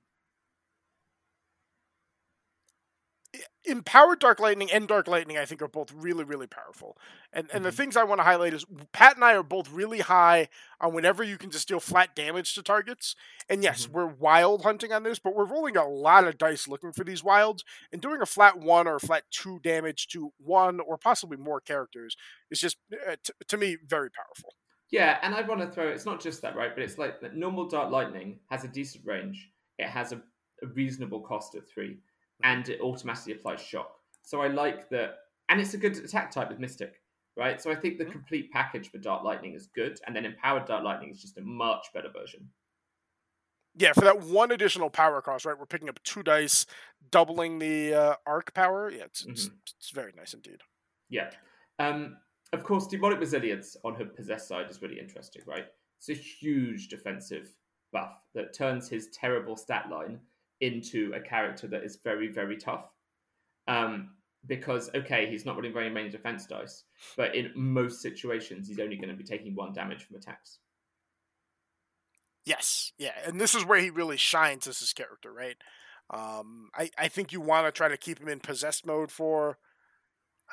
B: empowered dark lightning and dark lightning i think are both really really powerful and and the
C: Mhm.
B: things i want to highlight is pat and i are both really high on whenever you can just deal flat damage to targets and yes
C: Mhm.
B: we're wild hunting on this but we're rolling a lot of dice looking for these wilds and doing a flat one or a flat two damage to one or possibly more characters is just uh, t- to me very powerful
C: Yeah, and I want to throw it's not just that, right? But it's like that normal dark lightning has a decent range. It has a, a reasonable cost at three, and it automatically applies shock. So I like that, and it's a good attack type with Mystic, right? So I think the
B: Mhm.
C: complete package for dark lightning is good, and then empowered dark lightning is just a much better version.
B: yeah for that one additional power cost right we're picking up two dice doubling the uh, arc power yeah it's, it's, it's very nice indeed
C: Yeah. Um, of course, demonic resilience on her possessed side is really interesting, right? It's a huge defensive buff that turns his terrible stat line into a character that is very, very tough. Um, because okay, he's not running very many defense dice, but in most situations, he's only going to be taking one damage from attacks.
B: Yes, yeah, and this is where he really shines as his character, right? Um, I I think you want to try to keep him in possessed mode for.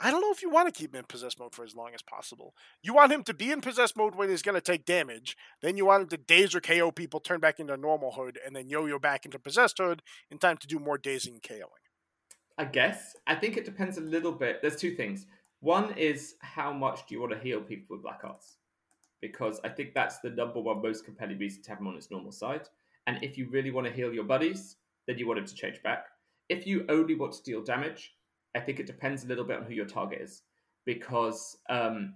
B: I don't know if you want to keep him in possess mode for as long as possible. You want him to be in possess mode when he's going to take damage. Then you want him to daze or KO people, turn back into normal hood, and then yo-yo back into possessed hood in time to do more dazing and KOing.
C: I guess. I think it depends a little bit. There's two things. One is how much do you want to heal people with black arts? Because I think that's the number one most compelling reason to have him on his normal side. And if you really want to heal your buddies, then you want him to change back. If you only want to deal damage, I think it depends a little bit on who your target is. Because um,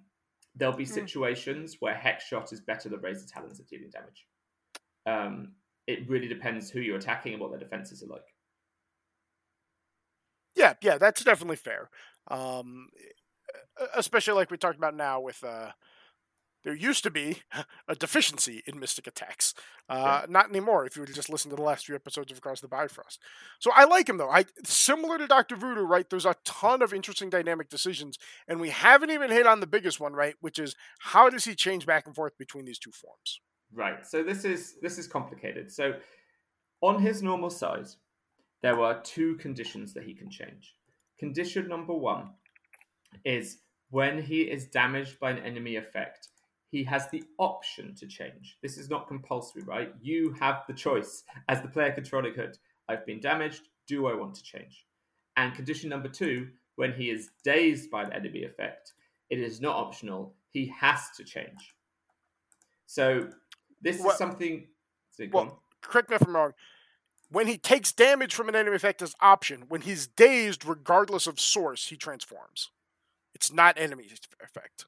C: there'll be
B: Hmm.
C: situations where Hex Shot is better than Razor Talons at dealing damage. Um, it really depends who you're attacking and what their defenses are like.
B: Yeah, yeah, that's definitely fair. Um, especially like we talked about now with uh, there used to be a deficiency in Mystic attacks. Uh, yeah. Not anymore. If you would just listen to the last few episodes of Across the Bifrost, so I like him though. I similar to Doctor Voodoo, right? There's a ton of interesting dynamic decisions, and we haven't even hit on the biggest one, right? Which is how does he change back and forth between these two forms?
C: Right. So this is this is complicated. So on his normal size, there are two conditions that he can change. Condition number one is when he is damaged by an enemy effect, he has the option to change. This is not compulsory, right? You have the choice as the player controlling Hood. I've been damaged. Do I want to change? And condition number two, when he is dazed by an enemy effect, it is not optional. He has to change. So this well, is something.
B: well, correct me if I'm wrong. When he takes damage from an enemy effect as option, when he's dazed, regardless of source, he transforms. It's not enemy effect.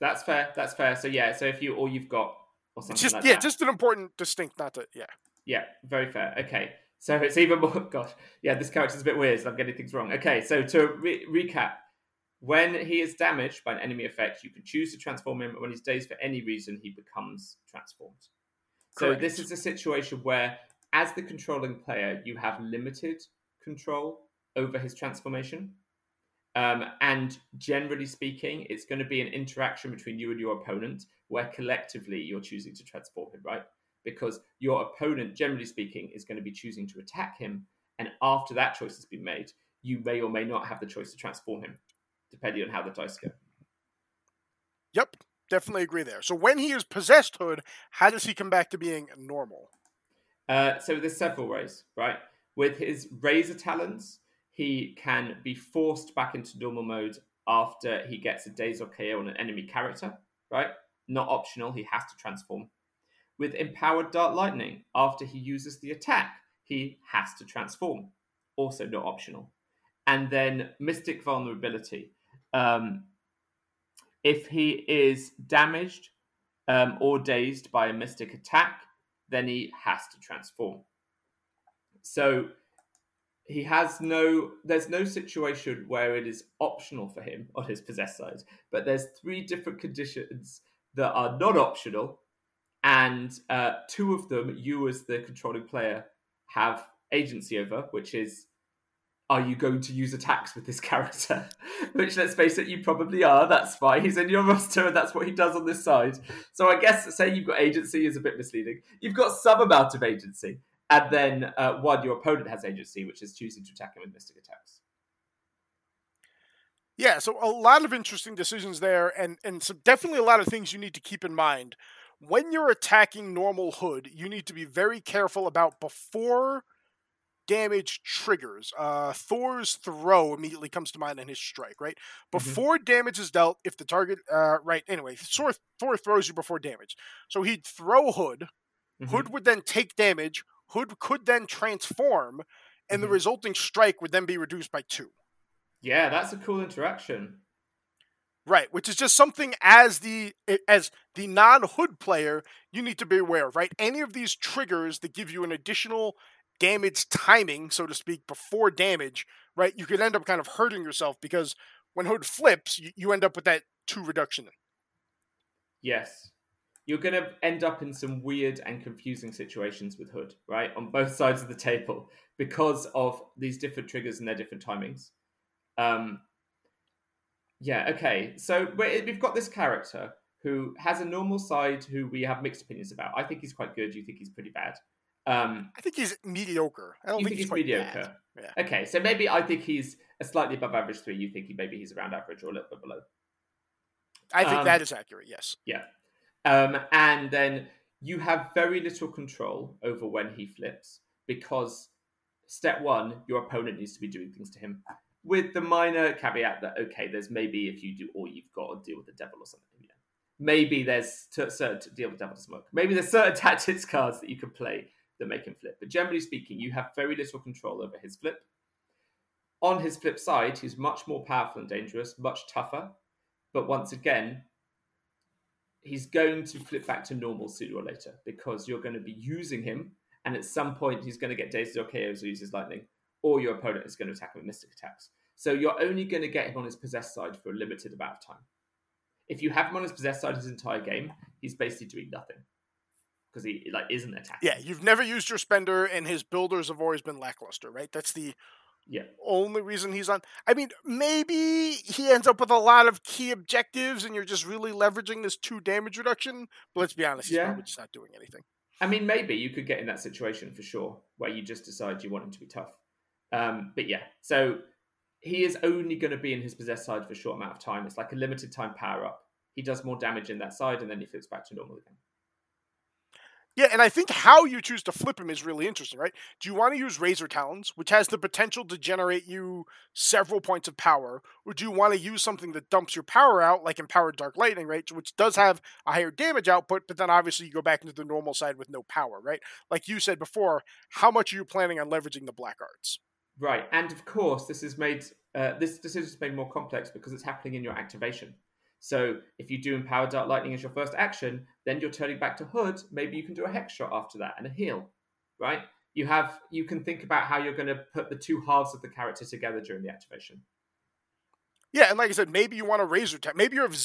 C: That's fair. That's fair. So yeah. So if you all you've got or something
B: it's just
C: like
B: yeah,
C: that.
B: just an important distinct. Not to yeah.
C: Yeah. Very fair. Okay. So it's even more. Gosh. Yeah. This character's a bit weird. So I'm getting things wrong. Okay. So to re- recap, when he is damaged by an enemy effect, you can choose to transform him. When he's dazed for any reason, he becomes transformed. So Correct. this is a situation where, as the controlling player, you have limited control over his transformation. Um, and generally speaking, it's going to be an interaction between you and your opponent where collectively you're choosing to transform him, right? Because your opponent, generally speaking, is going to be choosing to attack him. And after that choice has been made, you may or may not have the choice to transform him, depending on how the dice go.
B: Yep, definitely agree there. So when he is possessed Hood, how does he come back to being normal?
C: Uh, so there's several ways, right? With his razor talons, he can be forced back into normal mode after he gets a daze or KO on an enemy character, right? Not optional, he has to transform. With Empowered Dark Lightning, after he uses the attack, he has to transform, also not optional. And then Mystic Vulnerability. Um, if he is damaged um, or dazed by a Mystic attack, then he has to transform. So he has no there's no situation where it is optional for him on his possess side but there's three different conditions that are not optional and uh, two of them you as the controlling player have agency over which is are you going to use attacks with this character? Which let's face it you probably are. That's why he's in your roster and that's what he does on this side. So i guess say you've got agency is a bit misleading. You've got some amount of agency and then uh, one your opponent has agency, which is choosing to attack him with mystic attacks.
B: Yeah, so a lot of interesting decisions there, and and so definitely a lot of things you need to keep in mind when you're attacking normal hood. You need to be very careful about before damage triggers. Uh, Thor's throw immediately comes to mind in his strike, right? Mm-hmm. Before mm-hmm. damage is dealt, if the target, uh, right, anyway, Thor, Thor throws you before damage. So he'd throw Hood. Mm-hmm. Hood would then take damage. Hood could then transform, and mm-hmm. the resulting strike would then be reduced by two.
C: Yeah, that's a cool interaction.
B: Right, which is just something as the as the non-hood player you need to be aware of, right? Any of these triggers that give you an additional damage timing, so to speak, before damage, right? You could end up kind of hurting yourself because when hood flips, you, you end up with that two reduction.
C: Yes you're going to end up in some weird and confusing situations with Hood, right? On both sides of the table because of these different triggers and their different timings. Um, yeah, okay. So we've got this character who has a normal side who we have mixed opinions about. I think he's quite good. You think he's pretty bad. Um,
B: I think he's mediocre. I don't
C: think,
B: think,
C: he's,
B: he's
C: mediocre. Yeah. Okay, so maybe I think he's a slightly above average three. You think he maybe he's around average or a little bit below.
B: I think um, that is accurate. Yes.
C: Yeah. Um, and then you have very little control over when he flips because step one, your opponent needs to be doing things to him. With the minor caveat that okay, there's maybe if you do all you've got to deal with the devil or something. Yeah. Maybe there's t- certain deal with the devil to smoke. Maybe there's certain tactics cards that you can play that make him flip. But generally speaking, you have very little control over his flip. On his flip side, he's much more powerful and dangerous, much tougher. But once again, he's going to flip back to normal sooner or later because you're going to be using him, and at some point he's going to get dazed or KOs or uses lightning, or your opponent is going to attack him with mystic attacks. So you're only going to get him on his possessed side for a limited amount of time. If you have him on his possessed side his entire game, he's basically doing nothing because he like isn't attacking.
B: Yeah, you've never used your spender, and his builders have always been lackluster, right? That's the
C: yeah.
B: only reason he's on. I mean, maybe he ends up with a lot of key objectives, and you're just really leveraging this two damage reduction. But let's be honest, he's
C: Yeah.
B: probably just not doing anything.
C: I mean, maybe you could get in that situation for sure, where you just decide you want him to be tough. Um, but yeah, so he is only going to be in his possessed side for a short amount of time. It's like a limited time power up. He does more damage in that side, and then he flips back to normal again.
B: Yeah, and I think how you choose to flip him is really interesting, right? Do you want to use Razor Talons, which has the potential to generate you several points of power, or do you want to use something that dumps your power out, like Empowered Dark Lightning, right? Which does have a higher damage output, but then obviously you go back into the normal side with no power, right? Like you said before, how much are you planning on leveraging the Black Arts?
C: Right, and of course, this is made uh, this decision is made more complex because it's happening in your activation. So if you do Empower Dark Lightning as your first action, then you're turning back to Hood. Maybe you can do a Hex Shot after that and a heal, right? You have you can think about how you're going to put the two halves of the character together during the activation.
B: Yeah, and like I said, maybe you want to Razor Talon. Maybe you have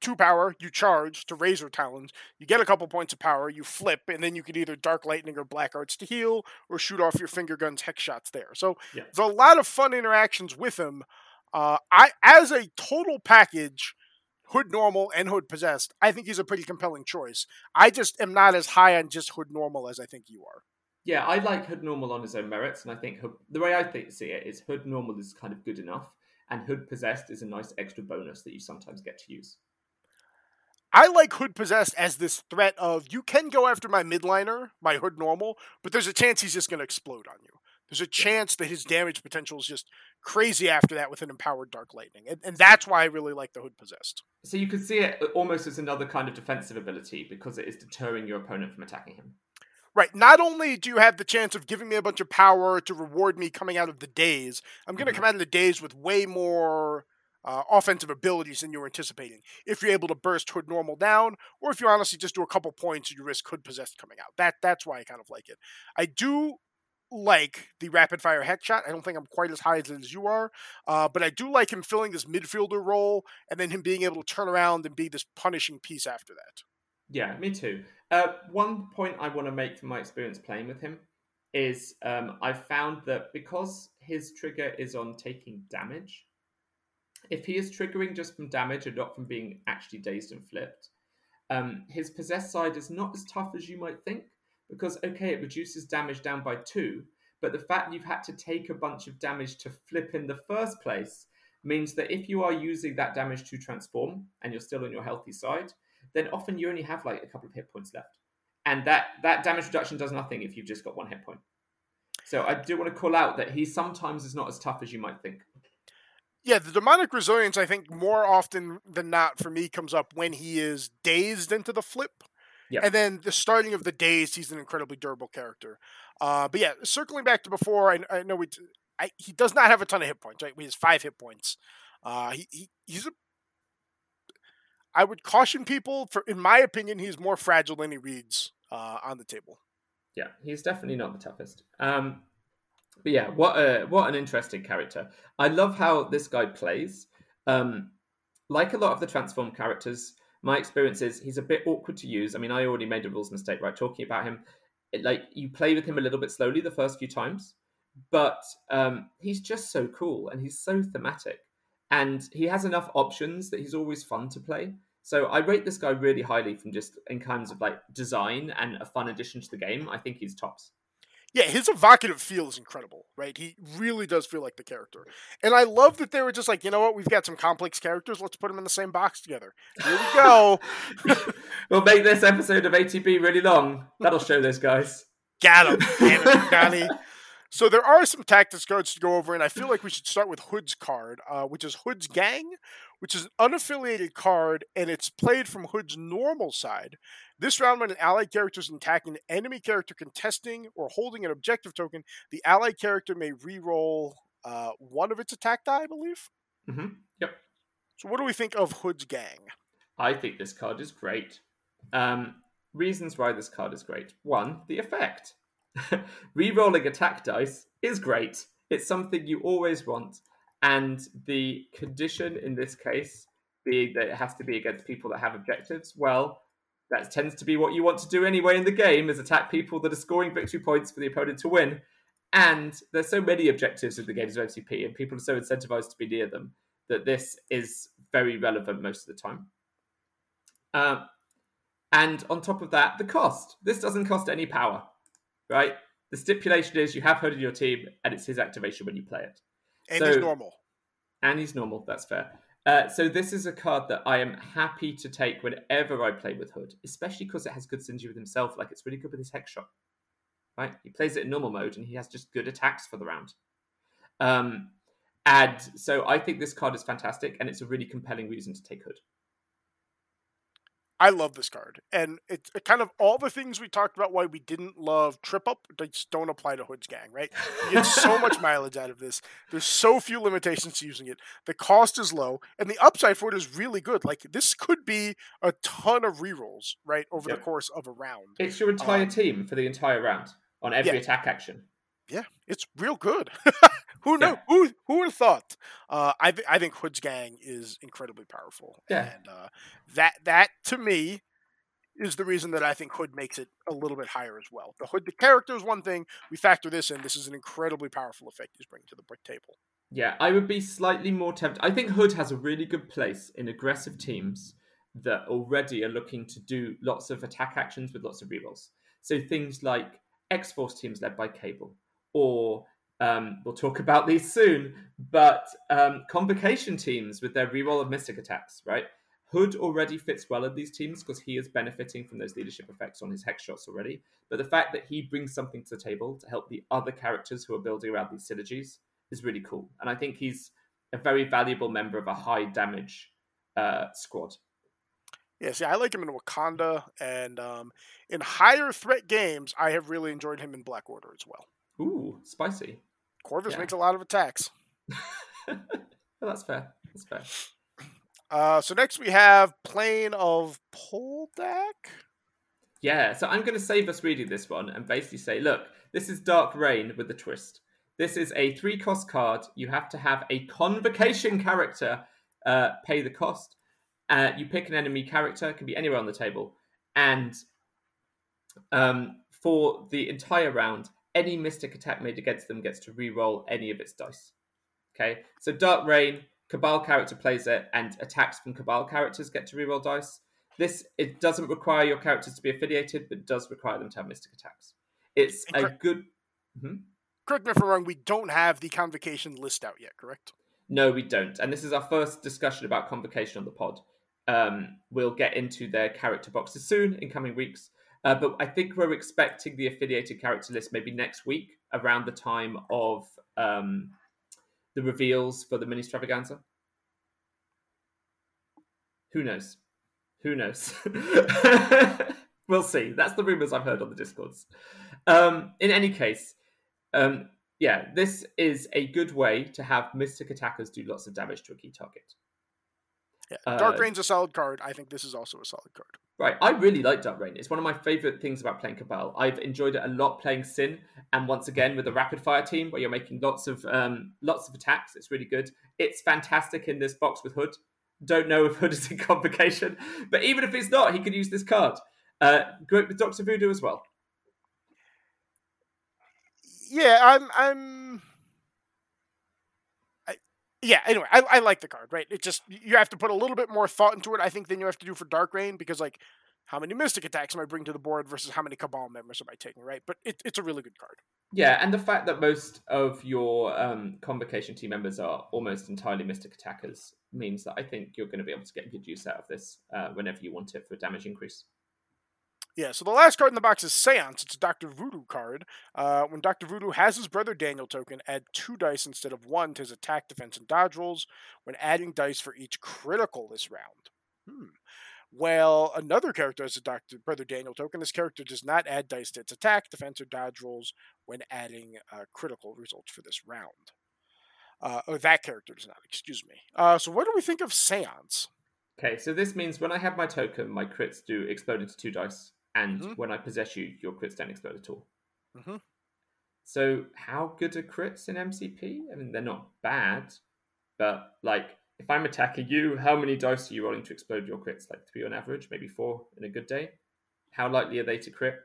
B: two power, you charge to Razor Talons, you get a couple points of power, you flip, and then you can either Dark Lightning or Black Arts to heal, or shoot off your finger guns hex shots there. So
C: Yeah.
B: there's a lot of fun interactions with him. Uh, I as a total package, Hood Normal and Hood Possessed, I think he's a pretty compelling choice. I just am not as high on just Hood Normal as I think you are.
C: Yeah, I like Hood Normal on his own merits, and I think Hood, the way I think see it is Hood Normal is kind of good enough, and Hood Possessed is a nice extra bonus that you sometimes get to use.
B: I like Hood Possessed as this threat of you can go after my midliner, my Hood Normal, but there's a chance he's just going to explode on you. There's a chance that his damage potential is just crazy after that with an empowered Dark Lightning. And, and that's why I really like the Hood Possessed.
C: So you could see it almost as another kind of defensive ability because it is deterring your opponent from attacking him.
B: Right. Not only do you have the chance of giving me a bunch of power to reward me coming out of the daze, I'm going to
C: Mhm.
B: come out of the daze with way more uh, offensive abilities than you're anticipating. If you're able to burst Hood normal down, or if you honestly just do a couple points, you risk Hood possessed coming out. That that's why I kind of like it. I do like the rapid fire hex shot. I don't think I'm quite as high as, as you are, uh, but I do like him filling this midfielder role and then him being able to turn around and be this punishing piece after that.
C: Yeah, me too. Uh, one point I want to make from my experience playing with him is um, I found that because his trigger is on taking damage, if he is triggering just from damage and not from being actually dazed and flipped, um, his possessed side is not as tough as you might think. Because, okay, it reduces damage down by two, but the fact you've had to take a bunch of damage to flip in the first place means that if you are using that damage to transform and you're still on your healthy side, then often you only have like a couple of hit points left. And that, that damage reduction does nothing if you've just got one hit point. So I do want to call out that he sometimes is not as tough as you might think.
B: Yeah, the demonic resilience, I think, more often than not for me comes up when he is dazed into the flip.
C: Yeah.
B: And then the starting of the daze, he's an incredibly durable character. Uh, but yeah, circling back to before, I, I know we, I, he does not have a ton of hit points. Right, he has five hit points. Uh, he, he he's a. I would caution people for, in my opinion, he's more fragile than he reads uh, on the table.
C: Yeah, he's definitely not the toughest. Um, but yeah, what a what an interesting character. I love how this guy plays. Um, like a lot of the transform characters, my experience is he's a bit awkward to use. I mean, I already made a rules mistake, right? Talking about him, it, like you play with him a little bit slowly the first few times, but um, he's just so cool and he's so thematic, and he has enough options that he's always fun to play. So I rate this guy really highly from just in terms of like design and a fun addition to the game. I think he's tops.
B: Yeah, his evocative feel is incredible, right? He really does feel like the character. And I love that they were just like, you know what, we've got some complex characters, let's put them in the same box together. Here we go.
C: we'll make this episode of ATB really long. That'll show this, guys.
B: Got him, Johnny. So there are some tactics cards to go over, and I feel like we should start with Hood's card, uh, which is Hood's Gang, which is an unaffiliated card, and it's played from Hood's normal side. This round, when an allied character is attacking an enemy character contesting or holding an objective token, the allied character may re-roll uh, one of its attack die, I believe.
C: hmm Yep.
B: So what do we think of Hood's Gang?
C: I think this card is great. Um, reasons why this card is great. One, the effect. Rerolling attack dice is great. It's something you always want. And the condition in this case being that it has to be against people that have objectives. Well, that tends to be what you want to do anyway in the game is attack people that are scoring victory points for the opponent to win. And there's so many objectives in the games of MCP, and people are so incentivized to be near them that this is very relevant most of the time. Um, and on top of that, the cost. This doesn't cost any power, right? The stipulation is you have Hood in your team, and it's his activation when you play it.
B: And
C: So-
B: he's normal.
C: And he's normal, that's fair. Uh, so this is a card that I am happy to take whenever I play with Hood, especially because it has good synergy with himself. Like it's really good with his hex shot. Right? He plays it in normal mode and he has just good attacks for the round. Um, and so I think this card is fantastic and it's a really compelling reason to take Hood.
B: I love this card, and it's it kind of all the things we talked about why we didn't love Trip Up. Just don't apply to Hood's Gang, right? You get so much mileage out of this. There's so few limitations to using it. The cost is low, and the upside for it is really good. Like this could be a ton of rerolls, right, over
C: Yep.
B: the course of a round.
C: It's your entire
B: Um,
C: team for the entire round on every
B: yeah.
C: attack action.
B: Yeah, it's real good. who know?
C: Yeah.
B: Who who would have thought? Uh, I th- I think Hood's Gang is incredibly powerful.
C: Yeah.
B: and uh, that that to me is the reason that I think Hood makes it a little bit higher as well. The Hood, the character is one thing. We factor this in. This is an incredibly powerful effect he's bringing to the brick table.
C: Yeah, I would be slightly more tempted. I think Hood has a really good place in aggressive teams that already are looking to do lots of attack actions with lots of rerolls. So things like X Force teams led by Cable, or um, we'll talk about these soon, but um, Convocation teams with their reroll of Mystic attacks, right? Hood already fits well in these teams because he is benefiting from those leadership effects on his hex shots already. But the fact that he brings something to the table to help the other characters who are building around these synergies is really cool. And I think he's a very valuable member of a high damage uh, squad.
B: Yeah, see, I like him in Wakanda, and um, in higher threat games, I have really enjoyed him in Black Order as well.
C: Ooh, spicy.
B: Corvus
C: Yeah.
B: makes a lot of attacks.
C: well, that's fair. That's fair.
B: Uh, so next we have Plane of Poldak.
C: Yeah, so I'm going to save us reading this one and basically say, look, this is Dark Rain with a twist. This is a three cost card. You have to have a convocation character uh, pay the cost. Uh, you pick an enemy character, can be anywhere on the table. And um, for the entire round, any mystic attack made against them gets to re-roll any of its dice. Okay, so Dark Rain, Cabal character plays it, and attacks from Cabal characters get to re-roll dice. This it doesn't require your characters to be affiliated, but does require them to have mystic attacks. It's a good. Mhm.
B: Correct me if I'm wrong. We don't have the convocation list out yet. Correct.
C: No, we don't. And this is our first discussion about convocation on the pod. Um, we'll get into their character boxes soon in coming weeks. Uh, but I think we're expecting the affiliated character list maybe next week around the time of um, the reveals for the mini extravaganza. Who knows? Who knows? we'll see. That's the rumors I've heard on the discords. Um, in any case, um, yeah, this is a good way to have mystic attackers do lots of damage to a key target.
B: Yeah. Dark
C: Uh,
B: Rain's a solid card. I think this is also a solid card.
C: Right, I really like Dark Rain. It's one of my favorite things about playing Cabal. I've enjoyed it a lot playing Sin, and once again with a rapid fire team where you're making lots of um, lots of attacks. It's really good. It's fantastic in this box with Hood. Don't know if Hood is in convocation, but even if it's not, he could use this card. Uh, great with Doctor Voodoo as well.
B: Yeah, I'm. I'm. Yeah. Anyway, I, I like the card. Right. It just you have to put a little bit more thought into it. I think than you have to do for Dark Rain because like. How many mystic attacks am I bringing to the board versus how many Cabal members am I taking, right? But it, it's a really good card.
C: Yeah, and the fact that most of your um, convocation team members are almost entirely mystic attackers means that I think you're going to be able to get good use out of this uh, whenever you want it for damage increase.
B: Yeah, so the last card in the box is Seance. It's a Dr. Voodoo card. Uh, when Dr. Voodoo has his brother Daniel token, add two dice instead of one to his attack, defense, and dodge rolls when adding dice for each critical this round. Hmm. Well, another character has a Dr. Brother Daniel token. This character does not add dice to its attack, defense, or dodge rolls when adding uh, critical results for this round. Uh, or that character does not, excuse me. Uh, so, what do we think of Seance?
C: Okay, so this means when I have my token, my crits do explode into two dice, and
B: Mhm.
C: when I possess you, your crits don't explode at all.
B: Mhm.
C: So, how good are crits in MCP? I mean, they're not bad, but like if I'm attacking you, how many dice are you rolling to explode your crits? Like three on average, maybe four in a good day. How likely are they to crit?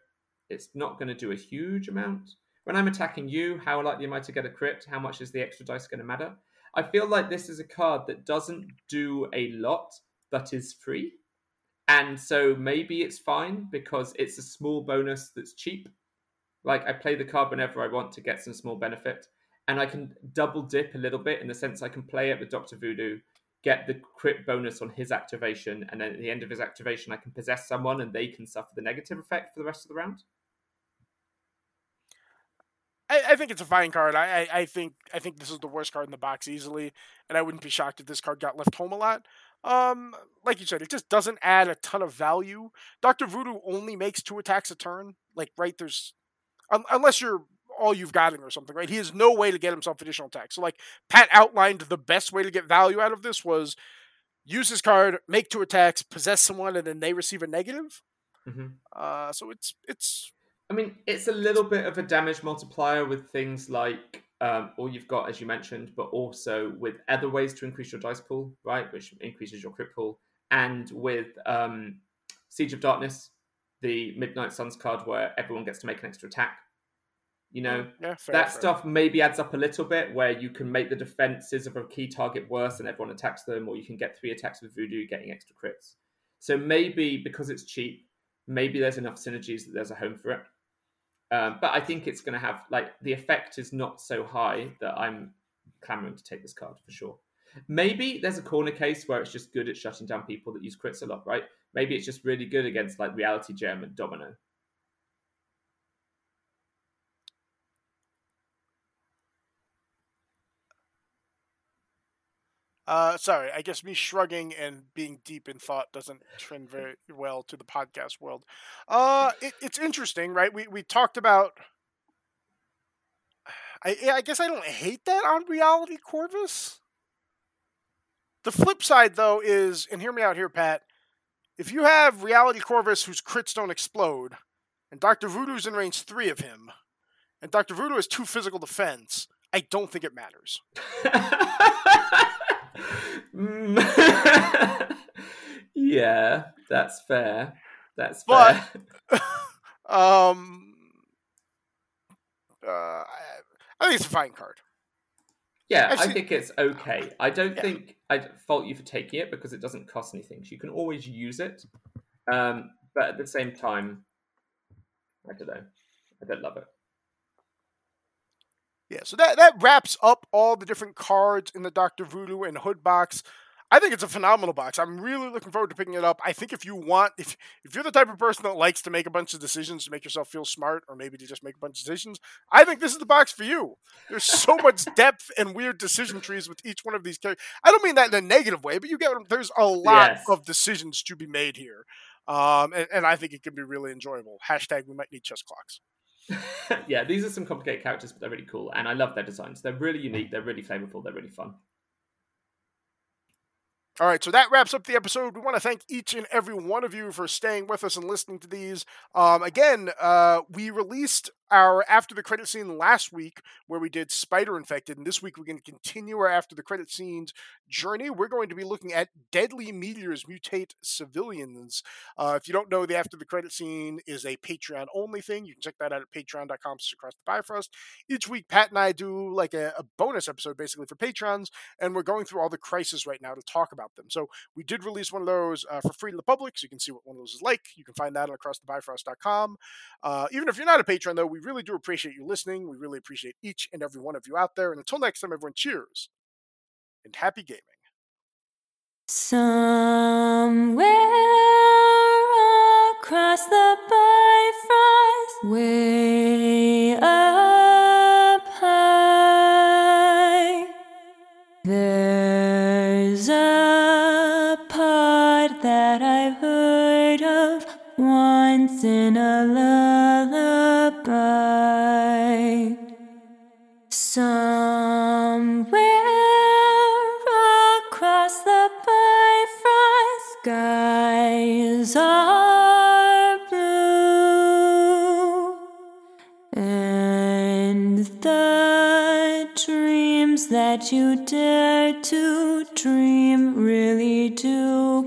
C: It's not going to do a huge amount. When I'm attacking you, how likely am I to get a crit? How much is the extra dice going to matter? I feel like this is a card that doesn't do a lot, but is free. And so maybe it's fine because it's a small bonus that's cheap. Like I play the card whenever I want to get some small benefit. And I can double dip a little bit in the sense I can play it with Dr. Voodoo, get the crit bonus on his activation, and then at the end of his activation, I can possess someone and they can suffer the negative effect for the rest of the round.
B: I, I think it's a fine card. I, I, I think I think this is the worst card in the box easily, and I wouldn't be shocked if this card got left home a lot. Um, like you said, it just doesn't add a ton of value. Doctor Voodoo only makes two attacks a turn. Like right, there's un- unless you're all you've got him or something, right? He has no way to get himself additional attacks. So like Pat outlined, the best way to get value out of this was use his card, make two attacks, possess someone, and then they receive a negative.
C: Mm-hmm.
B: Uh, so it's it's.
C: I mean, it's a little bit of a damage multiplier with things like um, all you've got, as you mentioned, but also with other ways to increase your dice pool, right? Which increases your crit pool, and with um, Siege of Darkness, the Midnight Suns card where everyone gets to make an extra attack. You know,
B: yeah, fair,
C: that
B: fair.
C: stuff maybe adds up a little bit where you can make the defenses of a key target worse and everyone attacks them, or you can get three attacks with Voodoo getting extra crits. So maybe because it's cheap, maybe there's enough synergies that there's a home for it. Um, but I think it's going to have like the effect is not so high that I'm clamoring to take this card for sure. Maybe there's a corner case where it's just good at shutting down people that use crits a lot, right? Maybe it's just really good against like Reality Gem and Domino.
B: Uh, sorry, I guess me shrugging and being deep in thought doesn't trend very well to the podcast world. Uh, it, it's interesting, right? We we talked about. I I guess I don't hate that on Reality Corvus. The flip side, though, is and hear me out here, Pat. If you have Reality Corvus whose crits don't explode, and Doctor Voodoo's in range three of him, and Doctor Voodoo has two physical defense, I don't think it matters.
C: yeah, that's fair. That's
B: But-
C: fair.
B: um, uh, I, I think it's a fine card.
C: Yeah, I think it's okay. I don't
B: Yeah.
C: think I'd fault you for taking it because it doesn't cost anything. So You can always use it. Um, but at the same time, I don't know. I don't love it.
B: Yeah, so that that wraps up all the different cards in the Doctor Voodoo and Hood box. I think it's a phenomenal box. I'm really looking forward to picking it up. I think if you want, if if you're the type of person that likes to make a bunch of decisions to make yourself feel smart, or maybe to just make a bunch of decisions, I think this is the box for you. There's so much depth and weird decision trees with each one of these characters. I don't mean that in a negative way, but you get there's a lot
C: Yes.
B: of decisions to be made here, um, and, and I think it can be really enjoyable. Hashtag we might need chess clocks.
C: yeah, these are some complicated characters, but they're really cool, and I love their designs. They're really unique. They're really flavorful. They're really fun.
B: All right, so that wraps up the episode. We want to thank each and every one of you for staying with us and listening to these. Um, again, uh, we released our after the credit scene last week where we did Spider Infected, and this week we're going to continue our after the credit scenes journey. We're going to be looking at Deadly Meteors Mutate Civilians. Uh, if you don't know, the after the credit scene is a Patreon only thing. You can check that out at patreon.com across the Bifrost. Each week, Pat and I do like a, a bonus episode basically for patrons and we're going through all the crises right now to talk about them. So we did release one of those uh, for free to the public, so you can see what one of those is like. You can find that on acrossthebifrost.com. Uh, even if you're not a patron, though, we really do appreciate you listening. We really appreciate each and every one of you out there. And until next time, everyone, cheers and happy gaming.
A: Somewhere across the Bifrost, way up high, there's a part that I've heard of once in a lullaby. That you dare to dream really do.